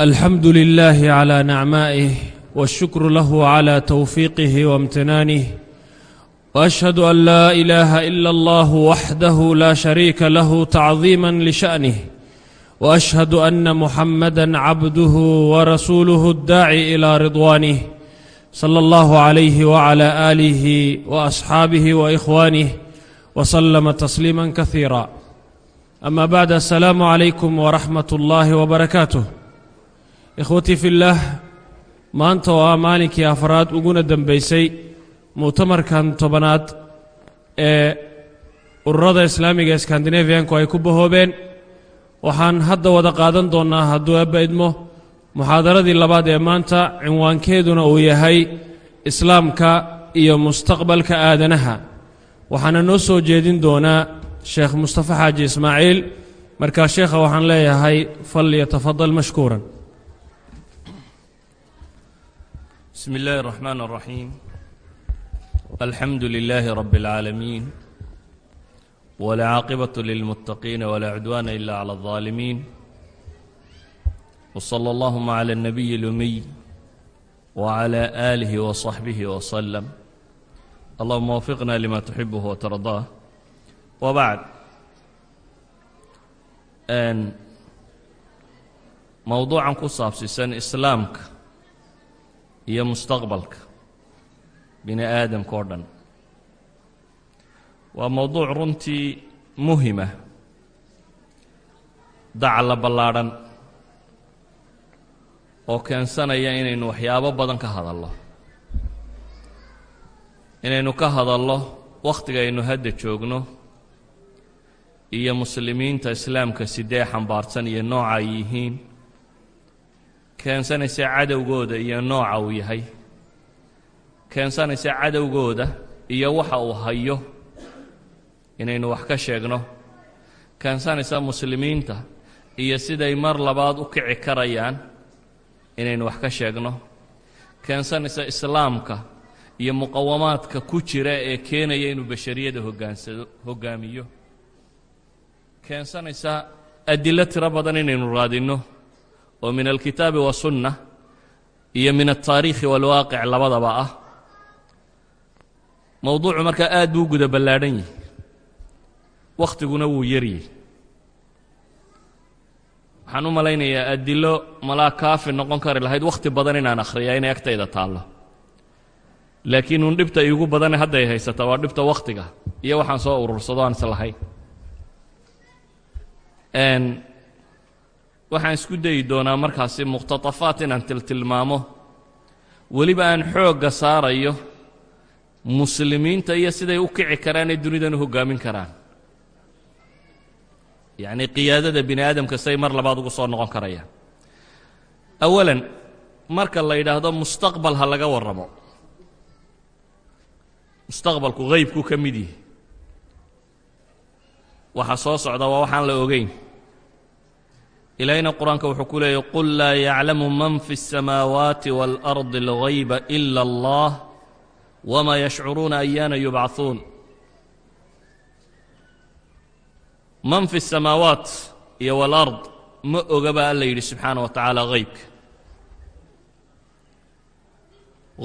الحمد لله على نعمائه والشكر له على توفيقه وامتنانه واشهد ان لا اله الا الله وحده لا شريك له تعظيما لشانه واشهد ان محمدا عبده ورسوله الداعي الى رضوانه صلى الله عليه وعلى اله واصحابه واخوانه وسلم تسليما كثيرا اما بعد السلام عليكم ورحمه الله وبركاته ikhwatii fillaah maanta oo ah maalinkii afraad uguna dembaysay mu'tamarkan tobanaad ee ururada islaamiga skandinafiyanku ay ku bahoobeen. Waxaan hadda wada qaadan doonnaa hadduu abba idmo muxaadaradii labaad ee maanta cinwaankeeduna uu yahay islaamka iyo mustaqbalka aadanaha. Waxaana noo soo jeedin doonaa sheekh mustafa xaaji ismaaciil. Markaa sheekha waxaan leeyahay fal yatafadal mashkuuran بسم الله الرحمن الرحيم الحمد لله رب العالمين والعاقبة للمتقين ولا عدوان إلا على الظالمين وصلى اللهم على النبي الأمي وعلى آله وصحبه وسلم اللهم وفقنا لما تحبه وترضاه وبعد أن موضوعا كصابسيسان إسلامك iyo mustaqbalka bini aadamka oo dhan. Waa mowduuc runtii muhima dacla ballaadhan oo keensanaya inaynu waxyaabo badan ka hadallo. Inaynu ka hadallo wakhtiga aynu hadda joogno iyo muslimiinta islaamka sidee xambaarsan iyo nooca ay yihiin keensanaysa cadowgooda iyo nooca uu yahay. Keensanaysa cadowgooda iyo waxa uu hayo. Inaynu wax ka sheegno. Keensanaysa muslimiinta iyo siday mar labaad u kici karayaan. Inaynu wax ka sheegno. Keensanaysa islaamka iyo muqawamaadka ku jira ee keenaya inuu bashariyada hoggaansado hoggaamiyo keensanaysa adilo tiro badan inaynu raadinno oo min alkitaabi wasunna iyo min altaariikhi walwaaqic labadaba ah. Mowduucu markaa aad buu guda ballaadhan yahi wakhtiguna wuu yaryahy waxaan u malaynayaa adilo malaa kaafi noqon kari lahayd wakhti badan inaan akhriyaa inay agtayda taallo. Laakiin uun dhibta iigu badane hadday haysata waa dhibta wakhtiga iyo waxaan soo urursado aan is lahayn waxaan isku dayi doonaa markaasi muqhtatafaat inaan tiltilmaamo weliba aan xoogga saarayo muslimiinta iyo siday u kici karaan ee dunidan u hoggaamin karaan. Yacnii qiyaadada bini aadamka siday mar labaad ugu soo noqon karayaan. Awalan marka la yidhaahdo mustaqbal ha laga warramo. Mustaqbalku haybku ka mid yihi waxa soo socda waa waxaan la ogeyn ilaahayna qur-aanka wuxuu ku leeyay qul laa yaclamu man fi الsamaawaati wاlأrdi اlغayba إila اllah wma yashcuruuna ayaana yubcaثuun man fi الsamaawaat iyo wاlأrd ma oga baa alla yidhi subxaana wa tacaala haybka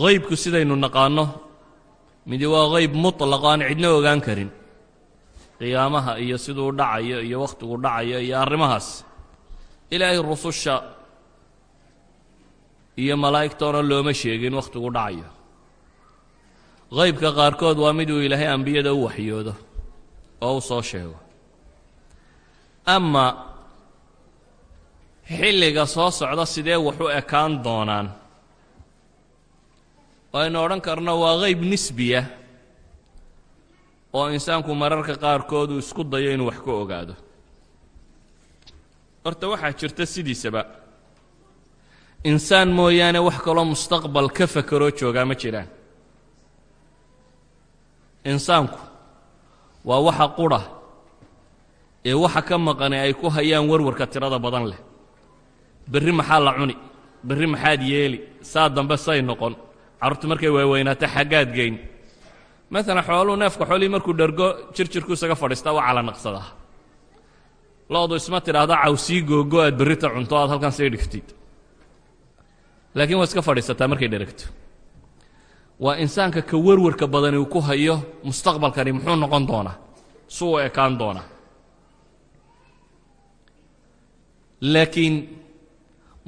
haybku sidaynu naqaanno midi waa hayb muطlaq aan cidna ogaan karin qiyaamaha iyo siduu dhacayo iyo wakhtigu dhacayo iyo arrimahaas ilaahay rususha iyo malaa'igtoona looma sheegin wakhtigu dhacayo haybka qaarkood waa miduu ilaahay ambiyada u waxyoodo oo u soo sheego. Ama xilliga soo socda sidee wax u ekaan doonaan? Aynu odhan karno waa hayb nisbiya oo insaanku mararka qaarkood uu isku dayo inuu wax ka ogaado horta waxaa jirta sidiisaba. Insaan mooyaane wax kaloo mustaqbal ka fakeroo joogaa ma jiraan. Insaanku waa waxa qudha ee waxa ka maqani ay ku hayaan warwarka tirada badan leh. Berri maxaa la cuni berri maxaad yeeli saa dambe say noqon. Carruurtu markay waaweynaato xaggaad geyn. Maalan xooluu neefka xoolihii markuu dhergo jirjirku isaga fadhiistaa waa calanaqsadaa lo-du isma tidhaahda cawsii googo aad berrita cunto aad halkan sii dhigtid. Laakiin waa iska fadhiisataa markay dheragto waa insaanka ka warwarka badani uu ku hayo mustaqbalkani muxuu noqon doonaa? Su u ekaan doonaa. Laakiin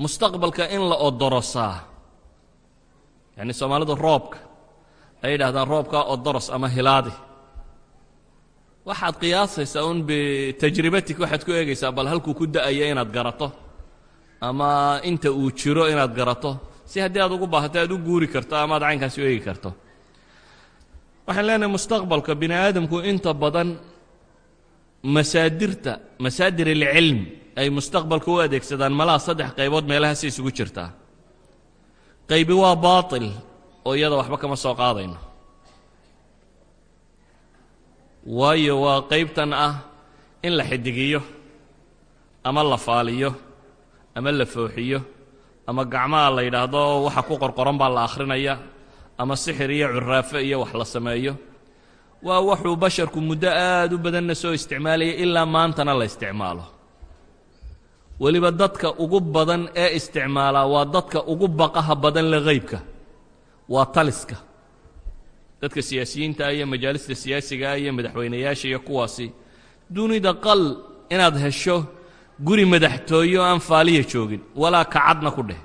mustaqbalka in la odorosaa yacni soomaalidu roobka ay yidhahdaan roobkaa odoros ama hilaadi waxaad qiyaasaysaa un bitajribatik waxaad ku eegaysaa bal halkuu ku da'ayo inaad garato ama inta uu jiro inaad garato. Si haddii aad ugu baahato aad u guuri karto ama aad caynkaasi u eegi karto. Waxaan leenahay mustaqbalka bini aadamku inta badan masaadirta masaadir alcilm ay mustaqbalka u adeegsadaan malaha saddex qaybood meelahaasi isugu jirtaa. Qaybi waa baatil oo iyada waxba kama soo qaadayno waayo waa qaybtan ah in la xidigiyo ama la faaliyo ama la fooxiyo ama gacmaha la yidhaahdo waxa ku qorqoran baa la akhrinaya ama sixir iyo curaafo iyo wax la sameeyo. Waa wuxuu basharku muddo aad u badanna soo isticmaalaya ilaa maantana la isticmaalo. Weliba dadka ugu badan ee isticmaalaa waa dadka ugu baqaha badan le haybka waa taliska dadka siyaasiyiinta iyo majaalista siyaasigaa iyo madaxweynayaasha iyo kuwaasi. Dunida qal inaad hesho guri madaxtooyo aan faaliya joogin walaa kacadna ku dheh.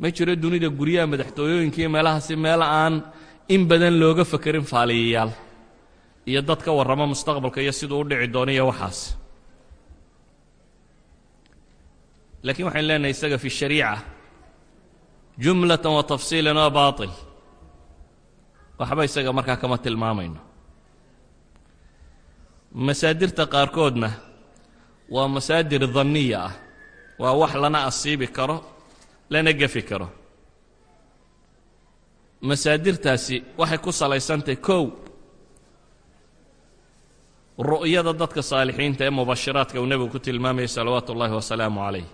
Ma jiro dunida guryaha madaxtooyooyinkiiyo meelahaasi meel aan in badan looga fakerin faaliyayaal iyo dad ka warrama mustaqbalka iyo siduu u dhici doono iyo waxaas. Laakiin waxaynu leenahay isaga fi shariica jumlatan wa tafsiilan waa baatil waxba isaga markaa kama tilmaamayno. Masaadirta qaarkoodna waa masaadir danniya ah. Waa wax lana asiibi karo lana gefi karo. Masaadirtaasi waxay ku salaysantahay kow. Ru'yada dadka saalixiinta ee mubashiraadka uu nebigu ku tilmaamayay salawaatu ullaahi wasalaamu calayh.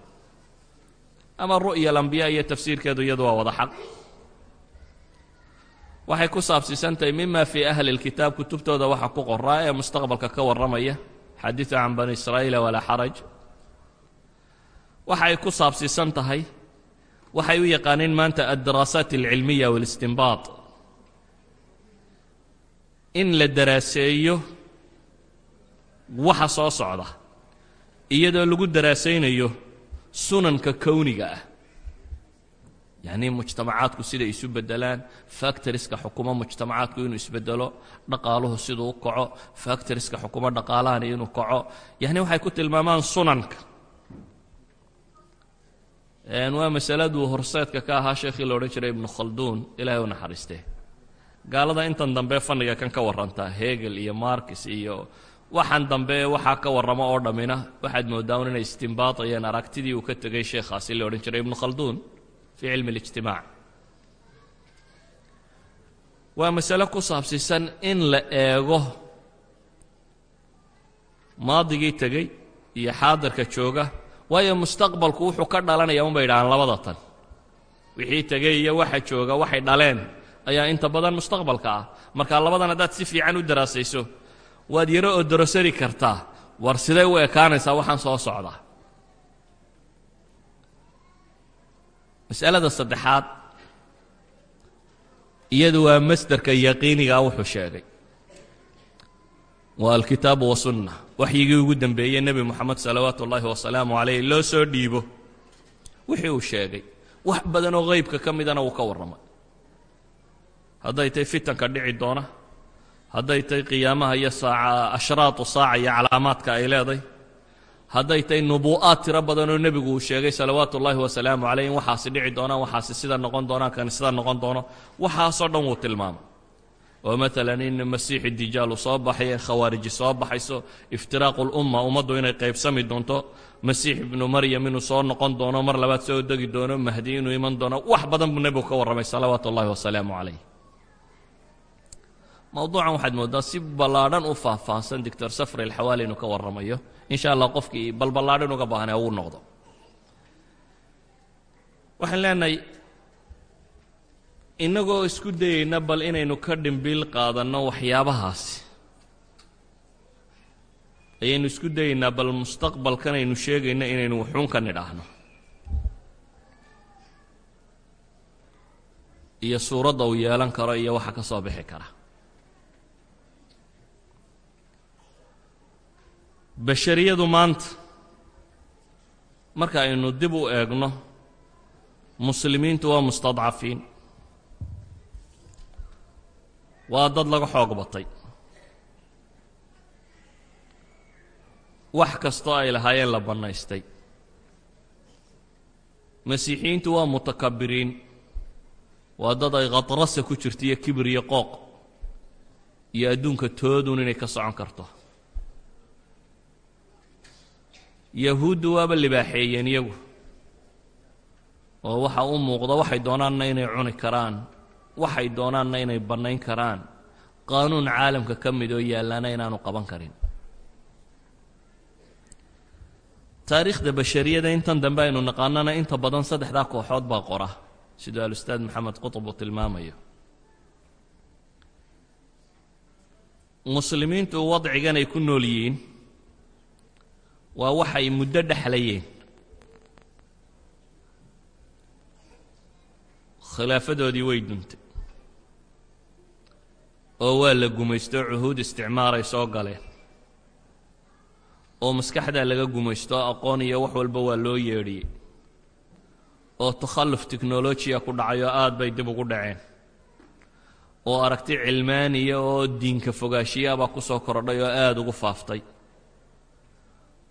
Ama ru'ya alambiyaa iyo tafsiirkeedu iyadu waa wada xaq waxay ku saabsiisantahay mima fii ahli اlkitaab kutubtooda waxa ku qoraa ee mustaqbalka ka warramaya xadiiثu can bani israa'iila walaa xaraj waxa ay ku saabsiisan tahay waxay u yaqaaneen maanta addaraasaat alcilmiya wاlistinbaaط in la daraaseeyo waxa soo socda iyadoo lagu daraasaynayo sunanka kowniga ah yacnii mujtamacaadku siday isu beddelaan factoriska xukumo mujtamacaadku inuu isbeddelo dhaqaaluhu siduu u kaco factoriska xukumo dhaqaalahani inuu kaco. Yacni waxay ku tilmaamaan sunanka. Waa masaladuu horseedka ka ahaa sheekhii la odhan jiray ibnu khalduun ilaahay u naxariistee gaalada intan dambe fanniga kan ka warrantaa hegel iyo markis iyo waxaan dambe waxaa ka warramo oo dhammina. Waxaad mooddaa un inay istimbaadayeen aragtidii uu ka tegay sheekhaasi la odhan jiray ibnu khalduun fii cilmi اlijtimaac waa masale ku saabsiisan in la eego maadigii tegey iyo xaadirka jooga waayo mustaqbalku wuxuu ka dhalanaya un bay idhahaan labada tan. Wixii tegey iyo waxa jooga waxay dhaleen ayaa inta badan mustaqbalka ah. Marka labadan haddaad si fiican u daraasayso waad yaro oo dorosari kartaa. War siday u ekaanaysaa? Waxaan soo socdaa mas'alada saddexaad iyadu waa masderka yaqiinigaa wuxuu sheegay. Waa alkitaabu wasunna waxyigii ugu dembeeyey nebi moxamed salawaatu ullaahi wasalaamu calayh loo soo dhiibo wixii uu sheegay wax badan oo haybka ka midana wuu ka warramay. Hadday tahay fitanka dhici doona hadday tahay qiyaamaha iyo saaca ashraatu saaca iyo calaamaadka ay leedahay hadday tahay nubuu'aad tiro badan oo nebigu uu sheegay salawaatu ullaahi wasalaamu calayh in waxaasi dhici doonaan waxaasi sida noqon doonaan kani sida noqon doono waxaasoo dhan wuu tilmaamay. Oo maalan in masiixi dijaalu soo baxay khawaariji soo baxayso iftiraaqu lumma ummaddu inay qaybsami doonto masiix ibnu maryam inuu soo noqon doono mar labaad soo degi doono mahdi inuu iman doono wax badan buu nebigu ka warramay salawaatu ullahi wasalaamu calayh mowduucan waxaad mooddaa si ballaadhan u faahfaahsan doctor safri alxawaali inuu ka warramayo in sha allah qofkii balballaadhan uga baahnay uu noqdo waxaan leenahay innagoo isku dayayna bal inaynu ka dhimbiil qaadanno waxyaabahaasi ayaynu isku dayaynaa bal mustaqbalkan aynu sheegayno inaynu wuxuun ka nidhaahno iyo suuradda uu yeelan karo iyo waxa ka soo bixi kara bashariyadu maanta marka aynu dib u eegno muslimiintu waa mustadcafiin. Waa dad laga xoog batay wax kastoo ay lahaayeen la bannaystay. Masiixiyiintu waa mutakabiriin waa dad ay khadrasa ku jirto iyo kibir iyo qooq. Iyo adduunka toodun inay ka socon karto yahuuddu waaba libaaxeeyeen iyagu. Oo waxa u muuqda waxay doonaanna inay cuni karaan waxay doonaanna inay bannayn karaan. Qaanuun caalamka ka mid oo yaallaana inaanu qaban karin. Taariikhda bashariyada intan dambe aynu naqaanana inta badan saddexdaa kooxood baa qora siduu alustaad maxamed qutub uu tilmaamayo. Muslimiintu wadcigan ay ku nool yihiin waa waxay muddo dhexlayeen khilaafadoodii way duntay. Oo waa la gumaysto cuhuud isticmaaray soo galeen. Oo maskaxdaa laga gumaysto aqoon iyo wax walba waa loo yeedhiyey. Oo takhalluf technolojiya ku dhacay oo aad bay dib ugu dhaceen. Oo aragti cilmaaniya oo diinka fogaashiyaabaa ku soo kordhay oo aada ugu faaftay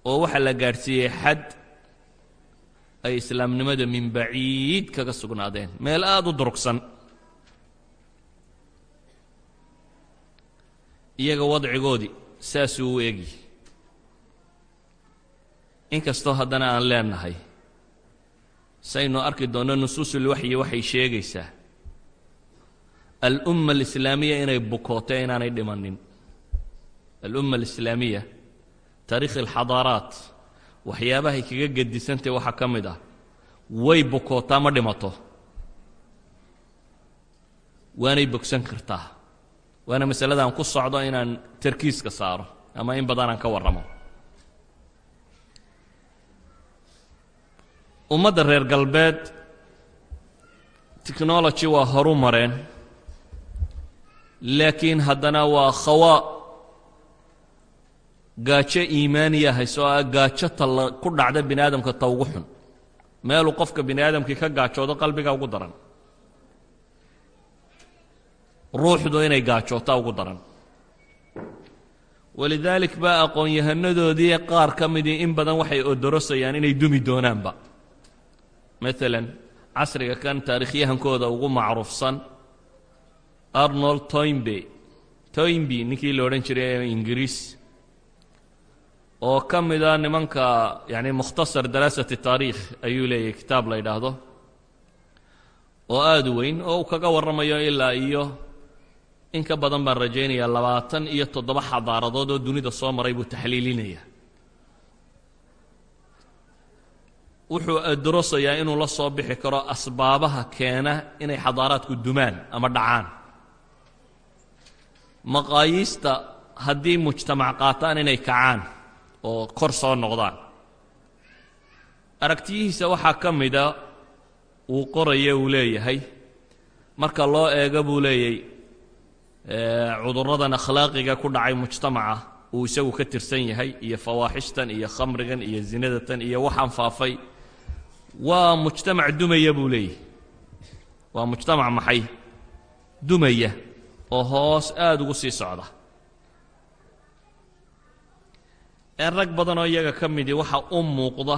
oo waxaa la gaadhsiiyey xad ay islaamnimada min baciid kaga sugnaadeen. Meel aada u durugsan. Iyaga wadcigoodii saasuu u egi inkastoo haddana aan leenahay saynu arki doonno nusuusulwaxyi waxay sheegaysaa. Alumma alislaamiya inay bukooto inaanay dhimanin alumma alislaamiya taariikhi alxadaaraat waxyaabahay kaga gedisantay waxaa ka mid ah. Way bukootaa ma dhimato. Waanay bogsan kartaa. Waana masalada aan ku socdo inaan tarkiiska saaro ama in badan aan ka warramo. Ummadda reer galbeed technology waa horu mareen laakiin haddana waa khawaa gaajo iimaaniya hayso ah gaajo talla ku dhacda bini aadamka ta ugu xun. Meeluu qofka bini aadamkii ka gaajoodo qalbiga ugu daran. Ruuxdu inay gaajootaa ugu daran. Walidaalik baa aqoon-yahanadoodii qaar ka midii in badan waxay odorosayaan inay dumi doonaanba. Maalan casriga kan taarikhyahankooda ugu macruufsan arnold toynbe toynby ninkii la odhan jiray ee ingiriis oo ka mida nimanka yani mukhtasar daraasati taariikh ayuu leeyahy kitaab la yidhaahdo oo aada u weyn oo uu kaga warramayo ilaa iyo in ka badan baan rajaynaya labaatan iyo toddoba xadaaradood oo dunida soo maray buu taxliilinaya wuxuu adrosayaa inuu la soo bixi karo asbaabaha keena inay xadaaraadku dumaan ama dhacaan. Maqaayiista haddii mujtamac qaataan inay kacaan oo kor soo noqdaan. Aragtiyihiisa waxaa ka mida uu qoraya uu leeyahay. Marka loo eego buu leeyay cudurradan akhlaaqiga ku dhacay mujtamaca uu isagu ka tirsan yahay iyo fawaaxishtan iyo khamrigan iyo zinadatan iyo waxaan faafay. Waa mujtamac dumaya buu leeyahy waa mujtamac maxay? Dumaya oo hoos aada ugu sii socda ee rag badan oo iyaga ka midii waxa u muuqda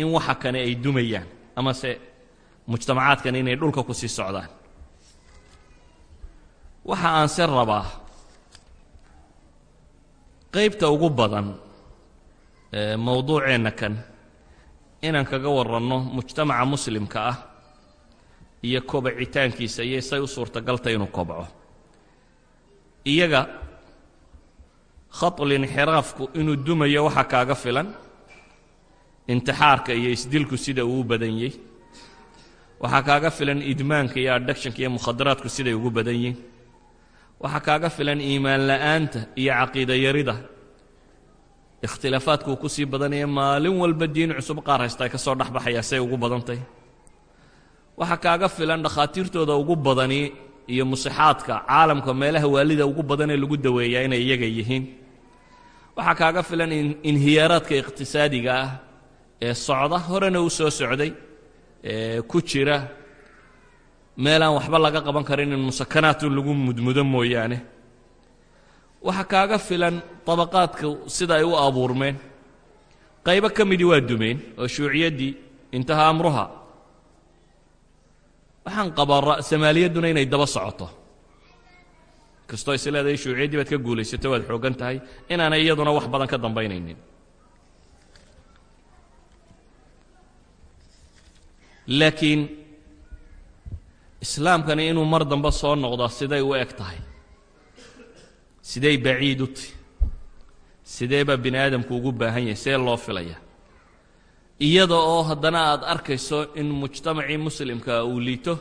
in waxa kane ay dumayaan amase mujtamacaadkani inay dhulka ku sii socdaan. Waxa aan se rabaa qaybta ugu badan ee mowduuceenna kan inaan kaga waranno mujtamaca muslimka ah iyo kobacitaankiisa iyo say u suurtagalta inuu kobco. Iyaga khaطulinxiraafku inuu dumayo waxaa kaaga filan. Intixaarka iyo isdilku sida uu u badan yahy waxaa kaaga filan idmaanka iyo adhagshanka iyo mukhadaraadku siday ugu badan yihiin waxaa kaaga filan iimaan la'aanta iyo caqiida yarida. Ikhtilaafaadkuu ku sii badanaya maalin walba diin cusub qaar haysta ay ka soo dhexbaxayaa say ugu badantay. Waxaa kaaga filan dhakhaatiirtooda ugu badani iyo musixaadka caalamka meelaha waalida ugu badan ee lagu daweeyaa inay iyaga yihiin waxaa kaaga filan inhiyaaraadka iqhtisaadiga ah ee socda horena u soo socday ee ku jira meelaan waxba laga qaban karin in musakanaatu lagu mudmudo mooyaane. Waxaa kaaga filan dabaqaadka sida ay u abuurmeen. Qaybo ka midii waa dumeen oo shuuciyaddii intaha amruha. Waxaan qabaa ra'samaaliyadduna inay daba socoto kastoo is leedahay shuuciyaddii baad ka guulaysato waad xooggan tahay inaanay iyaduna wax badan ka dambaynaynin. Laakiin islaamkani inuu mar dambe soo noqdo siday u eg tahay. Siday baciid u tahy sidee baa bini aadamku ugu baahan yahay see loo filaya. Iyada oo haddana aad arkayso in mujtamacii muslimka uu liito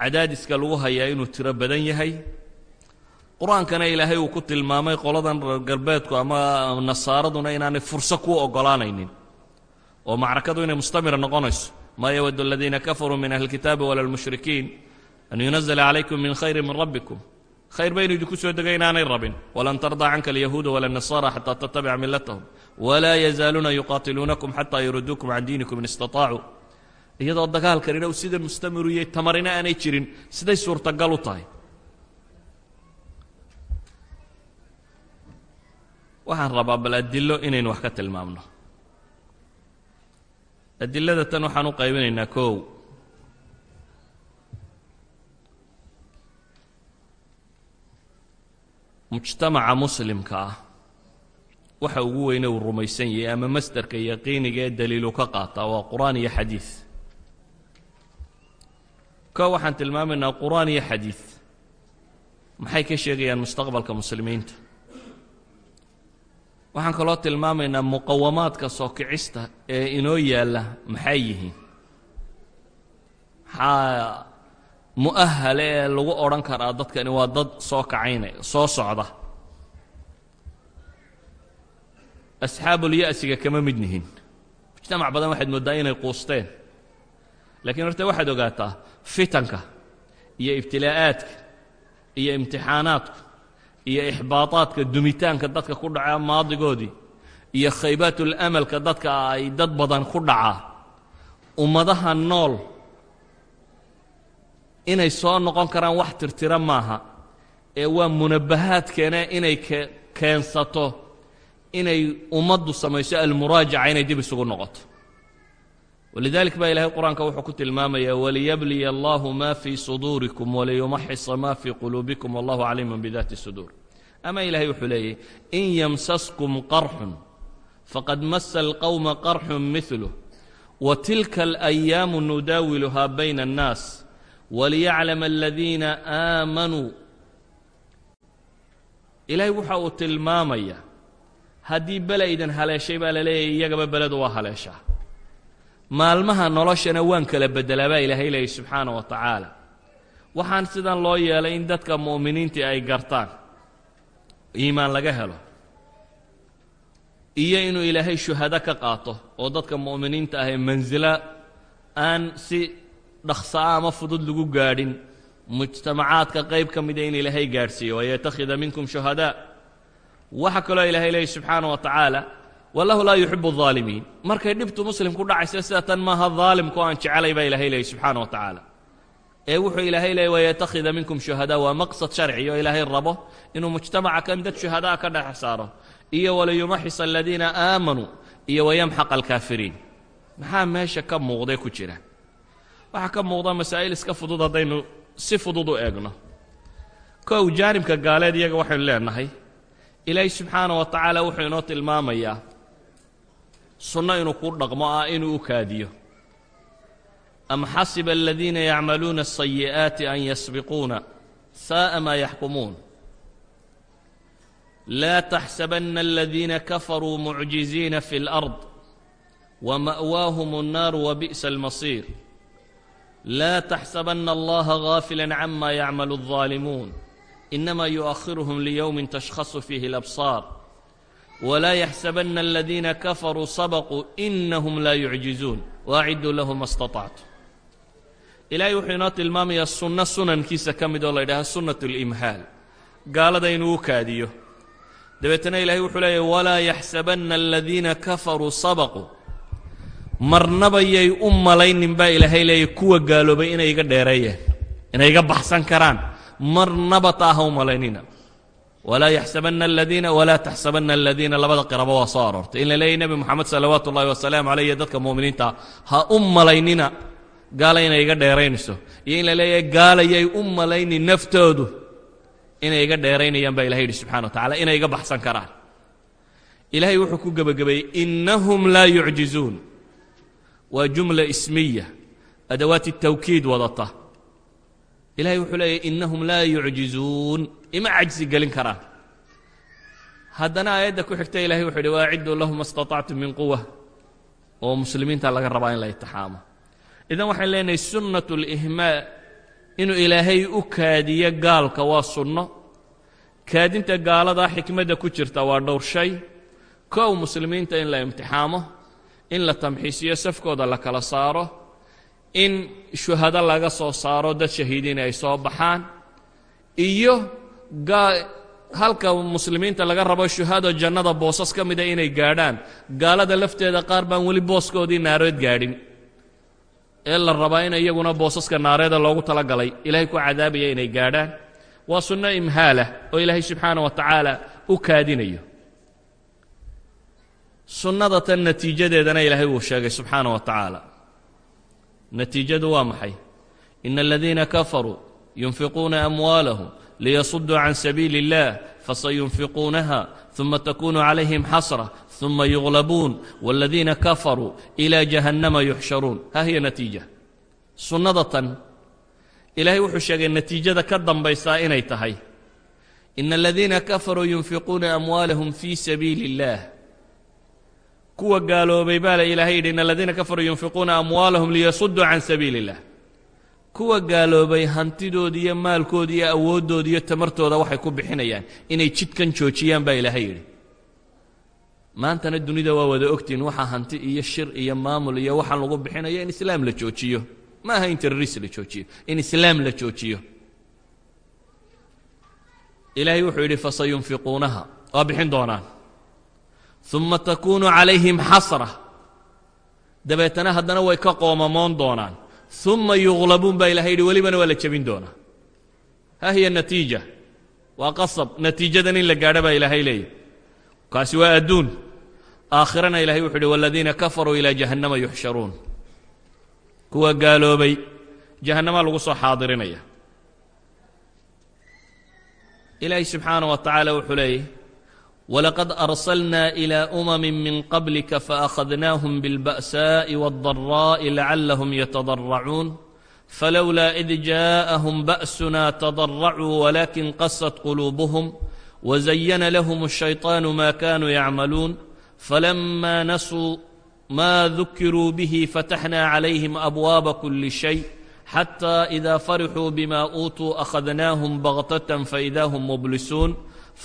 cadaadiska lagu hayaa inuu tiro badan yahay qur'aankana ilaahay uu ku tilmaamay qoladan reer galbeedku ama nasaaraduna inaanay furso ku ogolaanaynin oo macrakadu inay mustamir noqonayso. Maa yawadu aladiina kafaruu min ahli kitaabi wala lmushrikiin an yunazla calaykum min khayri min rabbikum. Khayr ba idinku soo dego inaanay rabin. Walan tardaa canka alyahuuda wala nasaara xataa tatabica milatahum walaa yazaaluuna yuqaatiluunakum xataa yuruduukum can diinikum in istaطaacuu iyadoo dagaalkanina sida mustamiru yey tamarina aanay jirin siday suurtagal u tahay. Waxaan rabaa bal adilo inaynu wax ka tilmaamno. Adilada tan waxaan u qaybinaynaa kow mujtamaca muslimka ah waxa ugu weyne uu rumaysan yahay ama masderka yaqiiniga ee daliilu ka qaataa waa qur'aan iyo xadiid ko waxaan tilmaamaynaa qur'aan iyo xadiid maxay ka sheegayaan mustaqbalka muslimiinta waxaan kaloo tilmaamaynaa muqawamaadka soo kicista ee inoo yaalla maxay yihiin? Maxaa mu'ahale ee lagu odhan karaa dadkani waa dad soo kacaynaya soo socda? Asxaabulya'siga kama mid nihin. Mujtamac badan waxaad mooddaa inay quusteen. Laakiin horta waxaad ogaataa fitanka iyo ibtilaa'aadka iyo imtixaanaadku iyo ixbaataadka dumitaanka dadka ku dhaca maadigoodii iyo khaybaatulamalka dadka ay dad badan ku dhacaa. Ummadaha nool inay soo noqon karaan wax tirtira maaha ee waa munabahaadkeena inay keensato inay ummaddu samayso almuraajaca inay dib isugu noqoto walidalik baa ilahay qur'aanka wuxuu ku tilmaamaya waliyabliya allahu ma fii suduurikum waliyumaxisa ma fii quluubikum wallahu caliimun bidaati suduur ama ilahay wuxuu leeyahy in yamsaskum qarxun faqad masa alqowma qarxun miluh watilka alayaamu nudaawiluha bayna annaas waliyaclama aladiina aamanuu ilaahay waxa uu tilmaamaya haddii belaydan haleeshay baa la leeyahy iyagaba beledu waa haleeshaa maalmaha noloshana waan kala beddelaa baa ilaahay leeyay subxaana wa tacaala. Waxaan sidan loo yeelay in dadka mu'miniintii ay gartaan iimaan laga helo iyo inuu ilaahay shuhado ka qaato oo dadka mu'miniinta ah ee mansilo aan si dhaqsa'a ama fudud lagu gaadhin mujtamacaadka qayb ka mida in ilaahay gaadhsiiyo wayattakhida minkum shuhadaa waxa kaloo ilaahay leeyay subxaana wa tacaala wallahu laa yuxibu الظaalimiin markay dhibtu muslim ku dhacaysa sida tan maaha daalimku aan jecelay baa ilahay leeyay subxaana wa tacaala ee wuxuu ilaahay leeyay wayattakhida minkum shuhadaa waa maqsad sharci oo ilaahay rabo inuu mujtamaca kan dad shuhadaa ka dhex saaro iyo waliyumaxis aladiina aamanuu iyo wayamxaq alkaafiriin maxaa meesha ka muuqdee ku jira waxaa ka muuqda masaa'il iska fudud haddaynu si fudud u eegno kow jaanibka gaaleed iyaga waxaynu leenahay ilaahay subxaana wa tacaala wuxuu inoo tilmaamayaa sunno inuu ku dhaqmo ah inuu u kaadiyo am xasiba aladiina yacmaluuna asayi'aati an yasbiquuna sa'a maa yaxkumuun laa taxsabanna aladiina kafaruu mucjiziina fi اlأrض wama'waahum الnaaru wabi'sa almasiir laa taxsabanna allaha gaafila cama yacmalu الظaalimuun inama yuؤahiruhum liyowmi tashkhasu fiihi اlabsaar walaa yaxsabanna aladiina kafaruu sabaquu inahum laa yucjizuun waaciduu lahu ma اstaطactu ilaahay wuxuu inoo tilmaamayaa sunno sunankiisa ka mid oo la yidhaaha sunnat اlimhaal gaalada inuu u kaadiyo dabeetana ilaahay wuxuu leeyahy walaa yaxsabanna aladiina kafaruu sabaquu marnaba yay u malaynin baa ilaahay leeyahy kuwa gaaloobay inay iga dheereeyeen inay iga baxsan karaan marnaba taa ha u malaynina walaa yaxsabanna aladiina walaa taxsabanna aladiina labada qiraba waa soo aroortay in la leeyahy nebi moxamed salawaatu ullahi wasalaamu caleyh dadka mu'miniinta ha u malaynina gaala inay iga dheeraynayso iyo in la leeyahay gaalayay u malaynin naftoodu inay iga dheeraynayaan baa ilahay yidhi subxana wa tacala inay iga baxsan karaan ilaahay wuxuu ku gebagabeeyey innahum laa yucjizuun waa jumla ismiya adawaati tawkiid wadata ilahay wuxuu leeyahy innahum laa yucjizuun ima cajsi gelin karaan. Haddana aayadda ku xigta ilahay wuxuu yidhi waacidduu lahum ma staطactum min quwa oo muslimiinta laga rabaa in la itixaamo idan waxaan leenahay sunnat اlihmaa inuu ilaahay u kaadiyo gaalka waa sunno. Kaadinta gaaladaa xikmadda ku jirta waa dhowr shay. Kow muslimiinta in la imtixaamo in la tamxiisiyo safkooda la kala saaro in shuhado laga soo saaro dad shahiidiin ay soo baxaan iyo halka muslimiinta laga rabo shuhado jannada boosas ka mida inay gaadhaan gaalada lafteeda qaar baan weli booskoodii naareed gaadhin. Ee la rabaa in iyaguna boosaska naareeda loogu talagalay ilaahay ku cadaabaya inay gaadhaan. Waa sunno imhaalah oo ilaahay subxaana wa tacaala u kaadinayo. Sunnada tan natiijadeedana ilaahay wuu sheegay subxaana wa tacaala. Natiijadu waa maxay? Ina aladiina kafaruu yunfiquuna amwaalahum liyasuduu can sabiili اllah fasayunfiquunaha ثuma takunu calayhim xasra ثuma yuglabuun wاladiina kafaruu إilى jahannama yuxsharuun ha hiya natiija sunnada tan ilaahay wuxuu sheegay natiijada ka dambaysaa inay tahay ina aladiina kafaruu yunfiquuna amwaalahum fii sabiili اllah kuwa gaaloobay baa la ilaahay yidhi in aladiina kafaruu yunfiquuna amwaalahum liyasuduu can sabiili اllah kuwa gaaloobay hantidoodi iyo maalkoodi iyo awooddoodi iyo tamartooda waxay ku bixinayaan. Inay jidkan joojiyaan baa ilaahay yidhi. Maantana dunida waa wada ogtiin waxa hanti iyo shir iyo maamul iyo waxaan lagu bixinayo in islaam la joojiyo. Ma aha in terrorist la joojiyo in islaam la joojiyo. Ilaahay wuxuu yidhi fasayunfiquunaha. Waa bixin doonaan. Uma takunu calayhim xasra. Dabeetana haddana way ka qoomamoon doonaan uma yuglabuun baa ilahay yidhi welibana waa la jebin doonaa. Ha hiya natiija. Waa qasab. Natiijadan in la gaadho baa ilaahay leeyahy kaasi waa adduun. Aakhirana ilahay wuxuu yidhi waladiina kafaruu ilaa jahannama yuxsharuun. Kuwa gaaloobay jahannama lagu soo xaadirinaya. Ilaahay subxaana wa tacaala wuxuu leeyahy ولقد أرسلنا إلى أمم من قبلك فأخذناهم بالبأساء والضراء لعلهم يتضرعون فلولا إذ جاءهم بأسنا تضرعوا ولكن قست قلوبهم وزين لهم الشيطان ما كانوا يعملون فلما نسوا ما ذكروا به فتحنا عليهم أبواب كل شيء حتى إذا فرحوا بما أوتوا أخذناهم بغتة فإذا هم مبلسون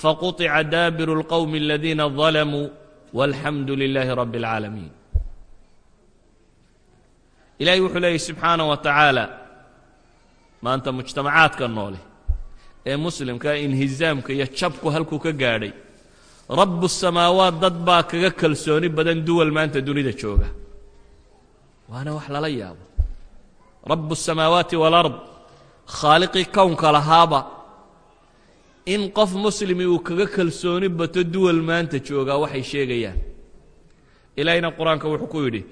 فقطع دابر القوم الذين ظلموا والحمد لله رب العالمين إلهي wuxuu leeyay subxaanaه wa tacaala maanta mujtamacaadka noole ee muslimka inhizaamka iyo jabku halkuu ka gaadhay rabu الsamaawaat dad baa kaga kalsooni badan duwal maanta dunida jooga waana wax lala yaabo rabu الsamaawaati wاlأrض khaaliqii kownka lahaaba in qof muslimi uu kaga kalsooni bato duwal maanta joogaa waxay sheegayaan. Ilaahayna qur'aanka wuxuu ku yidhi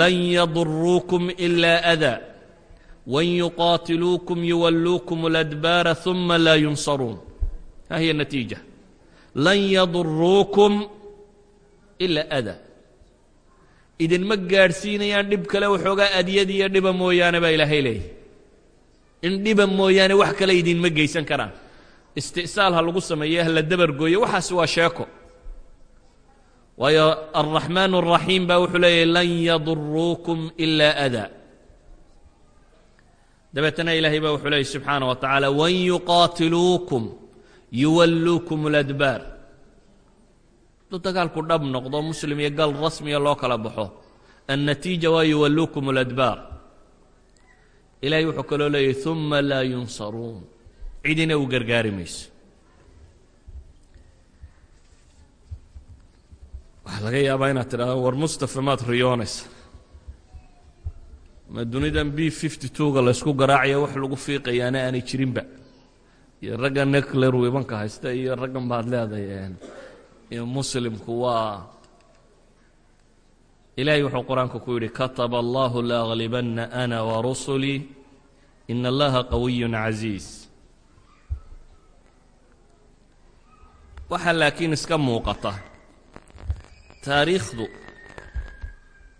lan yaduruukum ilaa adaa wan yuqaatiluukum yuwalluukum اladbaara ثuma laa yunsaruun. Ha hiya natiija. Lan yaduruukum ilaa adaa idinma gaadhsiinayaan dhib kale waxoogaa adyad iyo dhiba mooyaane baa ilaahay leeyahy in dhiba mooyaane wax kale idinma geysan karaan isti'saal ha lagu sameeye ha la dabargooyo waxaasi waa sheeko waayo alraxmaan الraxiim baa wuxuu leeyahy lan yaduruukum ilaa adaa dabeetana ilaahay baa wuxuu leeyay subxaanaه wa tacaala wan yuqaatiluukum yuwalluukum اladbaar hadduu dagaalku dhab noqdo muslim iyo gal rasmiya loo kala baxo annatiija waa yuwalluukum اladbaar ilaahay wuxuu kaloo leeyahy uma laa yunsaruun cidina u gargaari waxaa laga yaabaa inaad tidhahdo war mustafa maad riyoonaysa. Ma dunidan b fifty two-ga laysku garaacayo wax lagu fiiqayaana aanay jirinba. Iyo ragga necler wibanka haysta iyo raggan baad leedahay iyo muslimku waa ilaahay wuxuu qur'aanka ku yidhi kataba allahu laaglibana ana warusulii in allaha qawiyu casiiz waxaa laakiin iska muuqata. Taariikhdu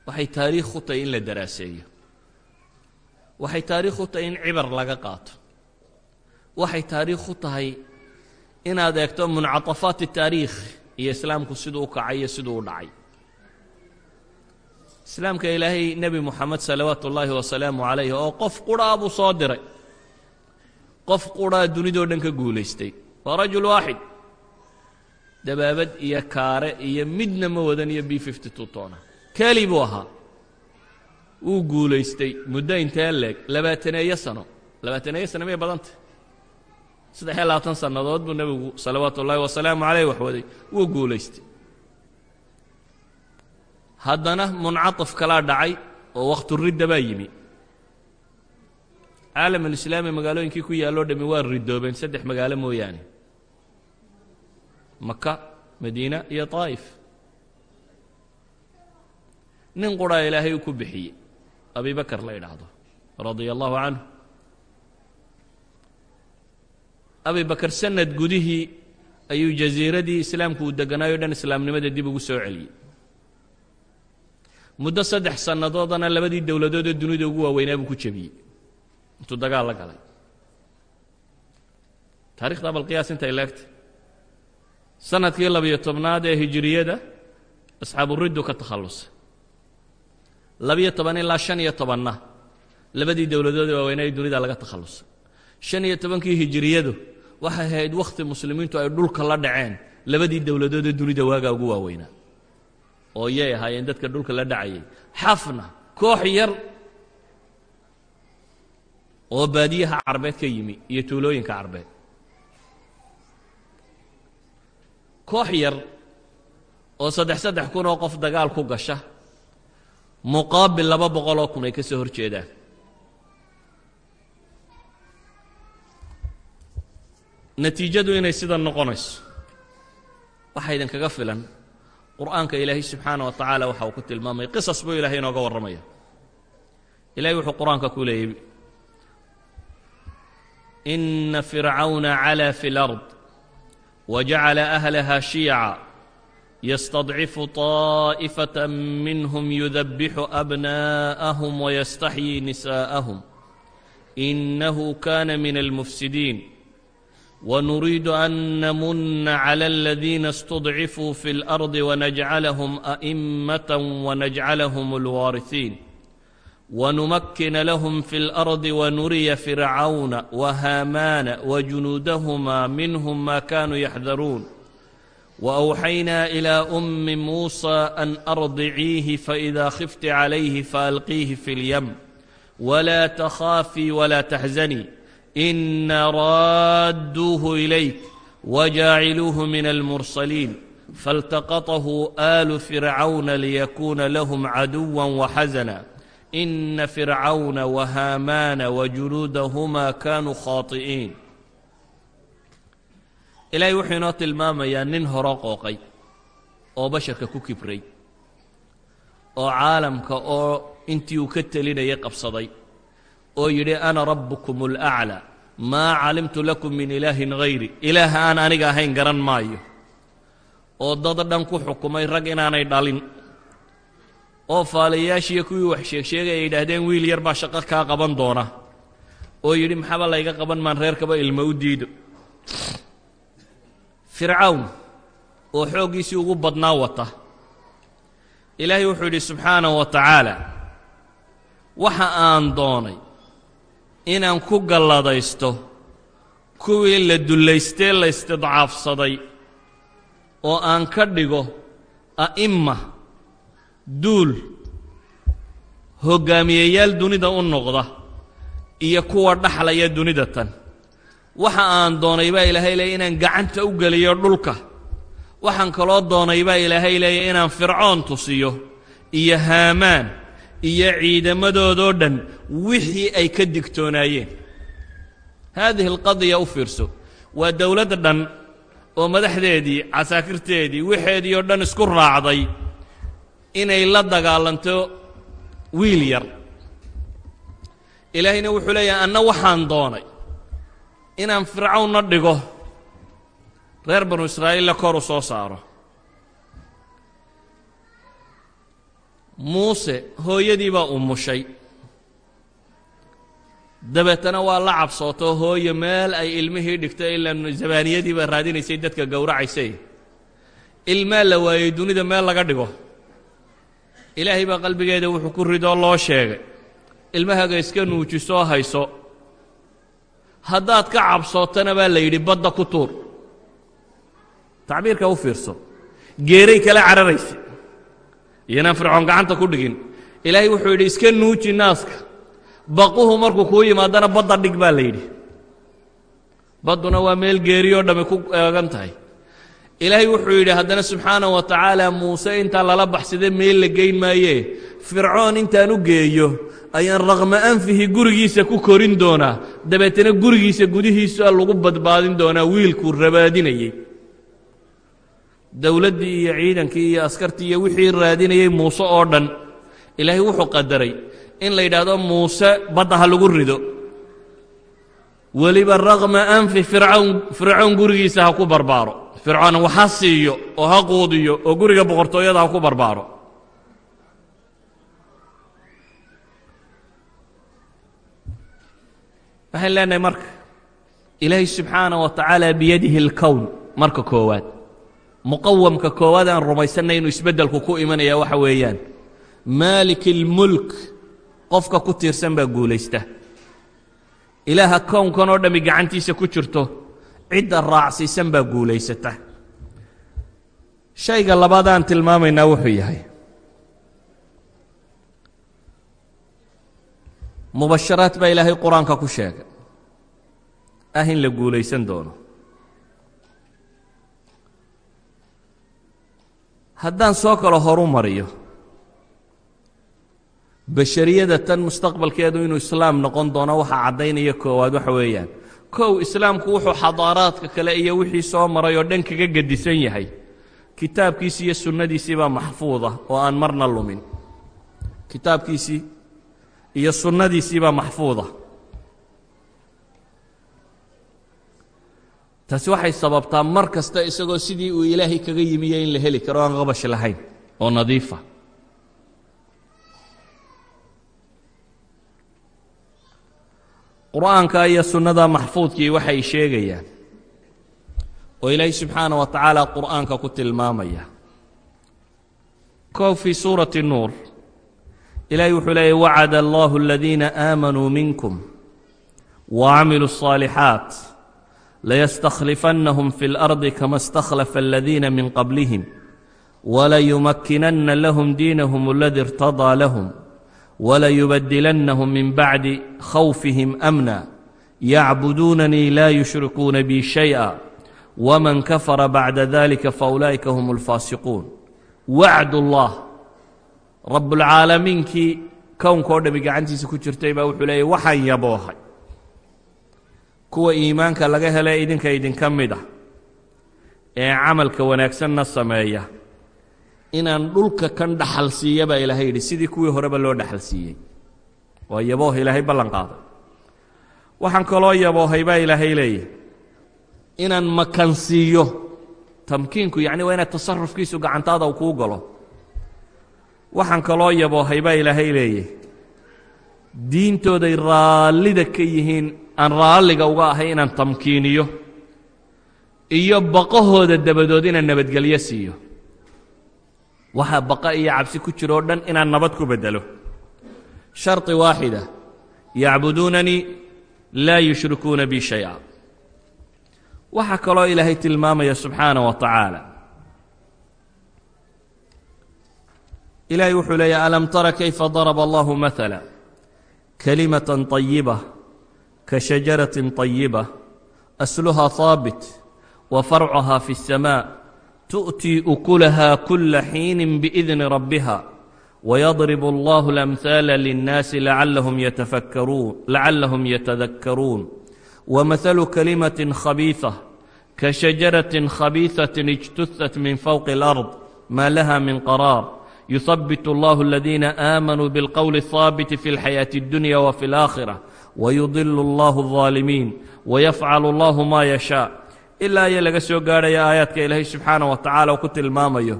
waxay taariikh u tahay in la daraaseeyo. Waxay taariikh u tahay in cibar laga qaato. Waxay taariikh u tahay inaad eegto muncatafaat taariikh iyo islaamku siduu u kacay iyo siduu u dhacay. Islaamka ilaahay nebi moxamed salawaatu ullaahi wasalaamu calayh oo qof qurhaa buu soo diray. Qof qurhaa dunidoo dhan ka guulaystay. Waa rajul waaxid dabaabad iyo kaare iyo midna ma wadan iyo b fifty two toona. Keli buu ahaa. Wuu guulaystay muddo intee leeg? Labaataneeyo sano. Labaataneeyo sano may badantah saddex iyo labaatan sannadood buu nebigu salawaatu ullaahi wasalaamu calayh wax waday. Wuu guulaystay. Haddana muncaطaf kalaa dhacay oo wakhturidda baa yimi. Caalamulislaami magaalooyinkii ku yaalloo dhami waa ridoobeen saddex magaalo mooyaane maka madiina iyo طaa'if nin quraa ilaahay ku bixiyey abi bakar la idhaahdo radia allahu canhu. Abi bakar sanad gudihii ayuu jasiiradii islaamku uu deganaayo dhan islaamnimada dib ugu soo celiyey. Muddo saddex sannadoodana labadii dowladood ee dunida ugu waaweynaa buu ku jebiyey. Intuu dagaal la galay. Taarikhda abalqiyaas intay leegtay sannadkii labiyo tobnaad ee hijiriyada asxaaburiddu ka takhallusay. labiyo toban ilaa shan iyo tobanna labadii dowladood ee waaweynaa ee dunida laga takhallusay. shan iyo tobankii hijiriyadu waxay ahayd wakhti muslimiintu ay dhulka la dhaceen labadii dowladood ee dunida waagaa ugu waaweynaa. oo yay ahaayeen dadka dhulka la dhacayay. xafna koox yar oo baadiyaha carbeed ka yimi iyo tuulooyinka carbeed koox yar oo saddex saddex kun oo qof dagaal ku gasha muqaabil laba boqol oo kun ay ka soo hor jeedaan. Natiijadu inay sida noqonayso waxaa idinkaga filan. Qur'aanka ilaahay subxaana wa tacaala waxa uu ku tilmaamay qisas buu ilahay inooga warramaya. Ilahay wuxuu qur'aanka ku leeyay ina fircawna calaa fi اlard wajacala ahlaha shiyaca yastadcifu طaa'ifata minhm yudabixu abna'ahum wayastaxyii nisaءahum inahu kana min almufsidiin ونريد أن نمن على الذين استضعفوا في الأرض ونجعلهم أئمة ونجعلهم الوارثين ونمكن لهم في الأرض ونري فرعون وهامان وجنودهما منهم ما كانوا يحذرون وأوحينا إلى أم موسى أن أرضعيه فإذا خفت عليه فألقيه في اليم ولا تخافي ولا تحزني إنا رادوه إليك وجاعلوه من المرسلين فالتقطه آل فرعون ليكون لهم عدوا وحزنا إن فرعون وهامان وجنودهما كانوا خاطئين إلهي وحي نوت الماما يا نين هراقوقي أو بشرك كوكبري أو عالمك أو انتي وكتلين يقبصدي oo yidhi ana rabbukum اlأclى maa calimtu lakum min ilaahin hayri ilaah aan aniga ahayn garan maayo oo dad dhan ku xukumay rag inaanay dhalin oo faalayaashiiyo kuwii wax sheegsheegay ay yidhaahdeen wiil yar baa shaqo kaa qaban doona. Oo yidhi maxaba layga qaban? Maan reerkaba ilmo u diido. Fircawn oo xooggiisii ugu badnaa wata. Ilaahay wuxuu yidhi subxaanaه wa tacaala waxa aan doonay inaan ku galladaysto kuwii la dullaystee la istidcaafsaday oo aan ka dhigo a'imma duul hoggaamiyeyaal dunida u noqda iyo kuwa dhaxlaya dunida tan. Waxa aan doonay baa ilaahay leeya inaan gacanta u geliyo dhulka. Waxaan kaloo doonay baa ilaahay leeya inaan fircoon tusiyo iyo haamaan iyo ciidamadoodoo dhan wixii ay ka digtoonaayeen. Haadihi alqadiya u fiirso waa dowladda dhan oo madaxdeedii casaakirteedii wixeedii oo dhan isku raacday inay la dagaalanto wiil yar. Ilaahayna wuxuu leeyahay anna waxaan doonay inaan fircawnna dhigo reer banu israa'iilla u soo saaro. Muuse hooyadii baa umushay dabeetana waa la cabsooto hooye meel ay ilmihii dhigto ilaa zabaaniyadii baa raadinaysay dadka gowracaysay. Ilmaa la waayey dunida meel laga dhigo ilaahay baa qalbigeeda wuxuu ku ridoo loo sheegay. Ilmahaga iska nuujisoo hayso. Haddaad ka cabsootana baa la yidhi badda ku tuur. Tacbiirka u fiirso. Geeray kala cararaysa iyoinaan fircoon gacanta ku dhigin. Ilaahay wuxuu yidhi iska nuuji naaska. Baquhu markuu kuu yimaadana badda dhig baa la yidhi. Badduna waa meel geeriyoo dhamme ku eegan tahay ilaahay wuxuu yidhi haddana subxaana wa tacaala muuse intaa lala baxsade meel la geyn maayee fircoon intaan u geeyo ayaan raqma anfihi gurigiisa ku korin doonaa. Dabeetana gurigiisa gudihiisa lagu badbaadin doonaa wiilkuu rabaadinayey. Dowladdii iyo ciidankii iyo askartii iyo wixii raadinayey muuse oo dhan ilaahay wuxuu qadaray in la yidhaahdo muuse badda ha lagu rido. Weliba raqma anfi fircawn fircoon gurigiisa ha ku barbaaro fircoon wax ha siiyo oo ha quudiyo oo guriga boqortooyada ha ku barbaaro. Waxaan leenahay marka ilaahay subxaana wa tacaala biyadihi اlkown marka koowaad. Muqawamka koowaad aan rumaysanay inuu isbeddelku ku imanaya waxa weeyaan. Maalik اlmulk qofka ku tiirsan baa guulaysta. Ilaaha kownkan oo dhammi gacantiisa ku jirto cidda raacsiisan baa guulaysata. Shayga labaad aan tilmaamaynaa wuxuu yahay mubasharaad baa ilaahay qur'aanka ku sheegay ah in la guulaysan doono. Haddaan soo kalo horu mariyo bashariyada tan mustaqbalkeedu inuu islaam noqon doono waxaa caddaynaya koowaad waxa weeyaan kow islaamku wuxuu xadaaraadka kale iyo wixii soo maray oo dhan kaga gedisan yahay. Kitaabkiisii iyo sunnadiisii baa maxfuuda oo aan marna lumin. Kitaabkiisii iyo sunnadiisii baa maxfuuda taasi waxay sababtaa mar kasta isagoo sidii uu ilaahay kaga yimiyo in la heli karo aan qabash lahayn oo nadiifa qur'aanka iyo sunnada maxfuudkii waxay sheegayaan oo ilaahay subxaana wa tacaala qur'aanka ku tilmaamaya kow fii suurati nuur ilahay wuxuu leeyay wacada allahu aladiina aamanuu minkum wacamiluu الصaalixaat layastakhlifannahum fi اlardi kama اstakhlafa aladiina min qablihim walayumakinana lahum diinahum aladi irtadaa lahum وlayubadilannahum min bacdi khawfihim amna yacbuduunanii laa yushrikuuna bi shayئa wman kafara bacda dalika faulaa'ika hum اlfaasiquun wacd اllah rabbulcaalamiinkii kownkao dhami gacantiisa ku jirtay baa wuxuu leeyay waxaan yaboohay kuwa iimaanka laga hele idinka idinka mid ah ee camalka wanaagsanna sameeya inaan dhulka kan dhaxal siiya baa ilaahay yidhi sidii kuwii horeba loo dhaxal siiyey. Waa yabooh ilaahay ballan qaaday. Waxaan kaloo yaboohay baa ilaahay leeyahy inaan makansiiyo tamkiinku yacni waa inaad tasarufkiisu gacantaada u kuu galo. Waxaan kaloo yaboohay baa ilaahay leeyahy diintooday raallida ka yihiin aan raalliga uga ahay inaan tamkiiniyo iyo baqahooda dabadood inaan nabadgelyo siiyo waxaa baqa iyo cabsi ku jiro o dhan inaan nabad ku beddelo sharطi waaxida yacbuduunanii laa yushrikuuna bi shayئa waxaa kaloo ilaahay tilmaamaya subxaana wa tacaala ilaahay wuxuu leeyahy alam tara kayfa daraba allahu maala kalimata طayiba kashajaratin طayiba asluha haabit wa farcuha fi الsamaaء tu'tii ukulaha kula xiinin biidni rabbiha ويضرب الله الأمثال للناس لعلهم يتفكرون لعلهم يتذكرون ومثل كلمة خبيثة كشجرة خبيثة اجتثت من فوق الأرض ما لها من قرار يثبت الله الذين آمنوا بالقول الثابت في الحياة الدنيا وفي الآخرة ويضل الله الظالمين ilaa iyo laga soo gaadhaya aayaadka ilaahay subxaana wa tacaala ku tilmaamayo.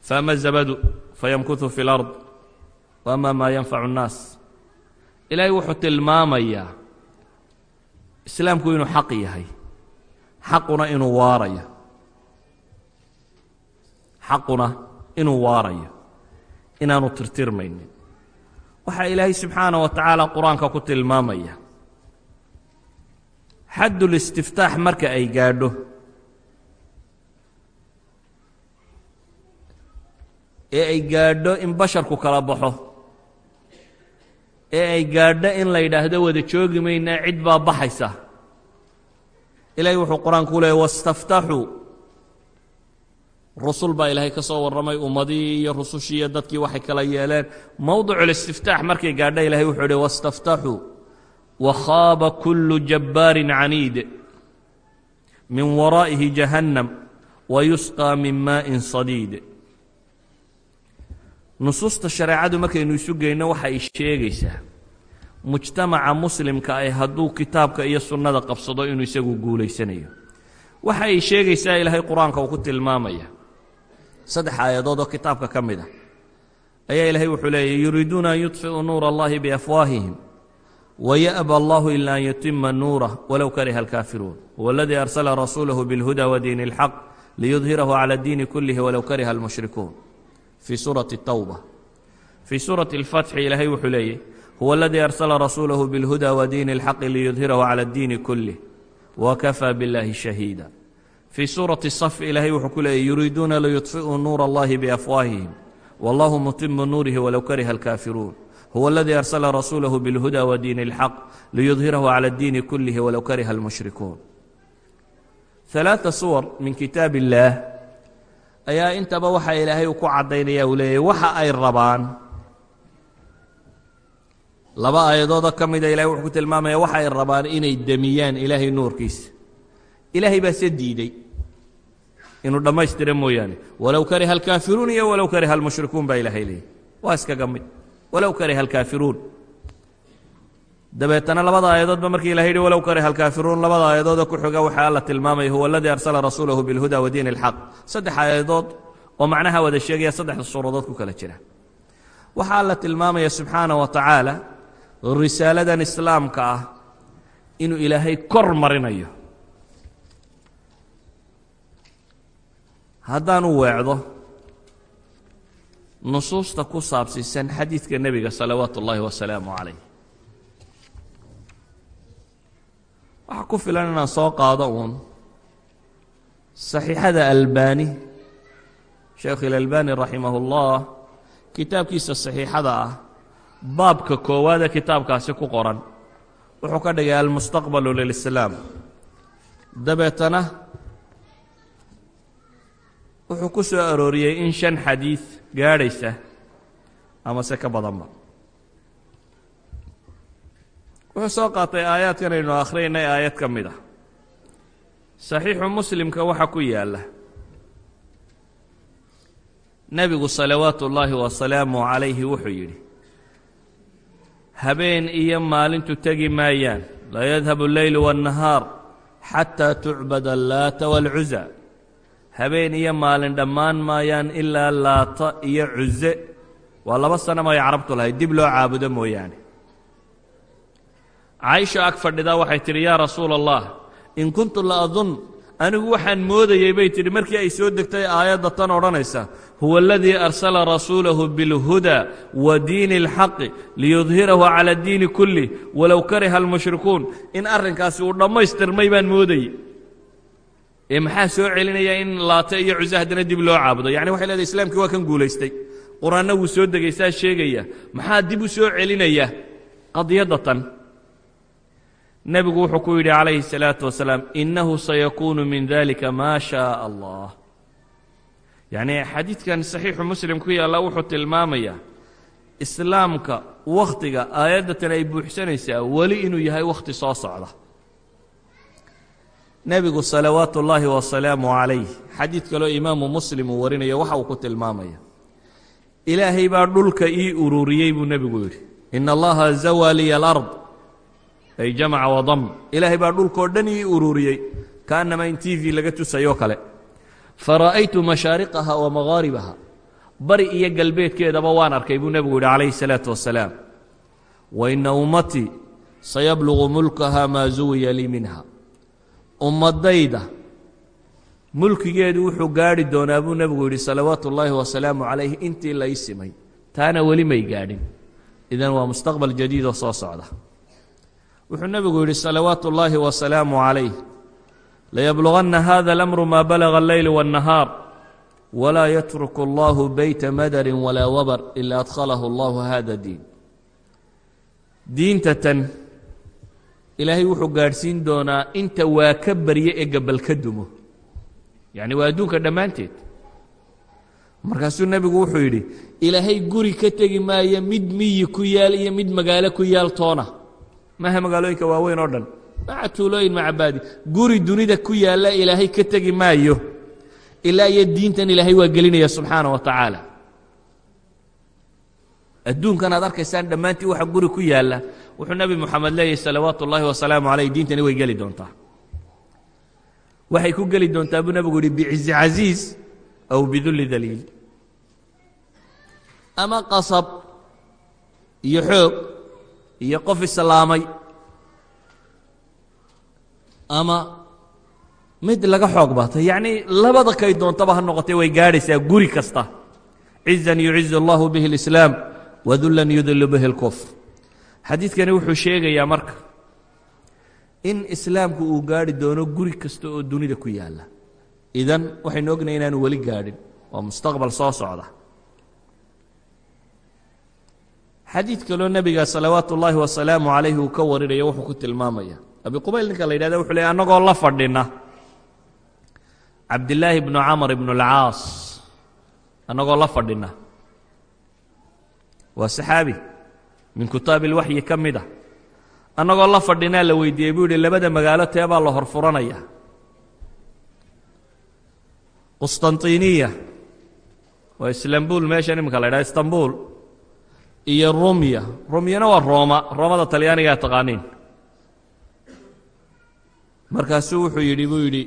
Faama zabadu fayamkutu fi lard wa ma maa yanfacu nnaas. Ilaahay wuxuu tilmaamayaa islaamku inuu xaq yahay xaquna inuu waarayo. Xaquna inuu waarayo inaanu tirtirmaynin. Waxa ilaahay subxaana wa tacaala qur'aanka ku tilmaamaya xaddulistiftaax marka ay gaadho. Ee ay gaadho in basharku kala baxo. Ee ay gaadho in la yidhaahdo wada joogi maynaa cid baa baxaysa. Ilaahay wuxuu qur'aanku leeyay wastaftaxuu rusul baa ilaahay ka soo warramay ummadihii iyo rusushii iyo dadkii waxay kala yeeleen. Mowdiculistiftaax markay gaadha ilahay wuxuu ihi wastaftaxuu wakhaaba kullu jabbaarin caniid min waraa'ihi jahannam wayusqaa min maa'in sadiid. Nusuusta shareecadu markaynu isu geyno waxa ay sheegaysaa mujtamaca muslimka ah hadduu kitaabka iyo sunnada qabsado inuu isagu guulaysanayo. Waxa ay sheegaysaa ilaahay qur'aanka uu ku tilmaamaya. Saddex aayadood oo kitaabka ka mid ah. Ayaa ilaahay wuxuu leeyahy yuriiduuna an yudfi'uu nuura allahi biafwaahihim waya'ba allahu ila an yutima nuurah walow kariha alkaafiruun huwa aladii arsala rasuulahu bilhuda wadiini اlxaq liyudhirahu cala addiini kulihi walow kariha almushrikuun في sورة التوبة في sورة الفتح إلahay wuxuu leeyay هو الذي أرسل رسuله بالهدى ودين الحق ليظهره على الدين كله وكفى بالله شهيدا في sورة الصف إلahay wuxuu ku leeyay يuriiduuna ليطفئوا نور الله بأفواههم والله متم نوره ولو كره الكافرون هو الذي أرسل رسوله بالهدى ودين الحق ليظهره على الدين كله ولو كره المشركون ثلاثة صور من كتاب الله ayaa intaba waxa ilaahay uu ku caddaynaya uu leeyahy waxa ay rabaan laba aayadoodoo ka mida ilahay wuxuu ku tilmaamaya waxa ay rabaan inay demiyaan ilaahay nuurkiisa ilaahay baa se diiday inuu dhammaystira mooyaane walow kariha alkaafiruun iyo walow kariha almushrikuun baa ilaahay leeyahy waa iskaga mid walow kariha alkaafiruun dabeetana labada aayadoodba markii ilahay yihi walow kariha alkaafiruun labada aayadoodoo ku xoga waxaa alla tilmaamaya huwa aladii arsala rasuulahu bilhuda wa diin اlxaq saddex aayadood oo macnaha wada sheegaya saddexda suuradood ku kala jira. Waxaa alla tilmaamaya subxaana wa tacaala risaaladan islaamka ah inuu ilaahay kor marinayo. Haddaanu weecdo nusuusta ku saabsiisan xadiidka nebiga salawaatu ullaahi wasalaamu calayh. Waxaa ku filan inaan soo qaado uun. Saxiixada albani sheekh ilalbani raximah اllah kitaabkiisa saxiixada ah baabka koowaadee kitaabkaasi ku qoran wuxuu ka dhigay almustaqbalu lilislaam. Dabeetana wuxuu ku soo arooriyey in shan xadiid gaadhaysa ama se ka badanba. Wuxuu soo qaatay aayaadkan aynu akhriyaynay aayad ka mid ah. Saxiixu muslimka waxa ku yaalla. Nebigu salawaatu ullaahi wasalaamu calayhi wuxuu yidhi habeen iyo maalintu tegi maayaan. Laa yadhabu alleylu waannahaar xataa tucbad allaata waalcuza habeen iyo maalin dhammaan maayaan ilaa laata iyo cuse. Waa laba sanama ay carabtu lahayd dib loo caabudo mooyaane. Caaisha ag fadhidaa waxay tidhi yaa rasuula allah in kuntu la adun anigu waxaan moodayey bay tidhi. Markii ay soo degtay aayadda tan odhanaysa huwa aladii arsala rasuulahu bilhuda wa diini اlxaqi liyudhirahu cala addiini kulih walow kariha almushrikuun. In arrinkaasi uu dhammaystirmay baan moodayey ee maxaa soo celinaya in laate iyo cuse haddana dib loo caabudo yacni waxay leedahay islaamkii waa kan guulaystay qur-aanna wuu soo degaysaa sheegaya maxaa dib u soo celinaya qadiyadda tan nebigu wuxuu ku yidhi calayhi الsalaaةu wasalaam inahu sayakuunu min dalika ma shaء allah yacni xadiidkan saxiixu muslim ku yaalla wuxuu tilmaamayaa islaamka wakhtiga aayaddatan ay buuxsanaysaa weli inuu yahay wakhti soo socda nebigu salawaatu اllaahi wasalaamu calayh xadiid kaloo imaamu muslim uu warinayo waxa uu ku tilmaamaya. Ilaahay baa dhulka ii ururiyey buu nebigu yidhi. In allaha zawaliya alard ay jamca wadam ilaahay baa dhulkoo dhan ii ururiyey kaannama in t v laga tusayo kale. Fara'aytu mashaariqaha wa magaaribaha bari iyo galbeedkeedaba waan arkay buu nebigu yidhi calayhi salaatu wasalaam wa inna ummatii sayablugu mulkaha maa zuwiya lii minha ummaddayda. Mulkigeedu wuxuu gaadhi doonaa buu nebigu yidhi salawaatu ullaahi wasalaamu calayh intii lai simay taana weli may gaadhin. Idan waa mustaqbal jadiid oo soo socda. Wuxuu nebigu yidhi salawaatu ullaahi wasalaamu calayh layabluganna hada alamru maa balaga alleyl waاnnahaar walaa yatruku allahu beyta madarin walaa wabar ilaa adkhalahu allahu hada diin. Diintatan ilaahay wuxuu gaadhsiin doonaa inta waa ka barye ee gabal ka dumo. Yacni waa adduunka dhammaanteed. Markaasuu nebigu wuxuu yidhi ilaahay guri ka tegi maayo mid miyi ku yaal iyo mid magaalo ku yaal toona. Maaha magaalooyinka waaweyn oo dhan. Maca tuulooyin maca baadi. Guri dunida ku yaalla ilaahay ka tegi maayo. Ilaa iyo diintan ilaahay waa gelinaya subxaana wa tacaala adduunkan aad arkaysaan dhammaantii waxa guri ku yaalla. Wuxuu nebi moxamed leeyahy salawaatu ullaahi wasalaamu calayh diintani way geli doontaa. Waxay ku geli doontaa buu nebigu yihi bicizi casiiz aw bidulli daliil. Ama qasab iyo xoog iyo qof islaamay ama mid laga xoog batay yacnii labada kay doontaba ha noqotay way gaadhaysaa guri kasta. Cizan yucizu allahu bihi اlislaam wadullan yudilu bihi اlkufr xadiidkani wuxuu sheegayaa marka in islaamku uu gaadhi doono guri kasta oo dunida ku yaalla. Idan waxaynu ognahay inaanu weli gaadhin waa mustaqbal soo socda. Xadiid kaloo nebiga salawaatu ullaahi wasalaamu calayhi uu ka warinayo wuxuu ku tilmaamaya. Abi qubayl ninka la yidhahda wuxuu leey annagoo la fadhina. Cabdillaahi bnu camar ibnu alcaas annagoo waa saxaabi. Min kitaabi ilwaxyi ka mid a annagoo la fadhinaa la weydiiyey buu yihi labada magaalo tee baa la hor furanaya qustantiniya waa islambul meeshan iminka la ydhaha istanbul. Iyo rumya rumyana waa rooma. Roomada talyaanigaa taqaaniin. Markaasuu wuxuu yidhi buu yidhi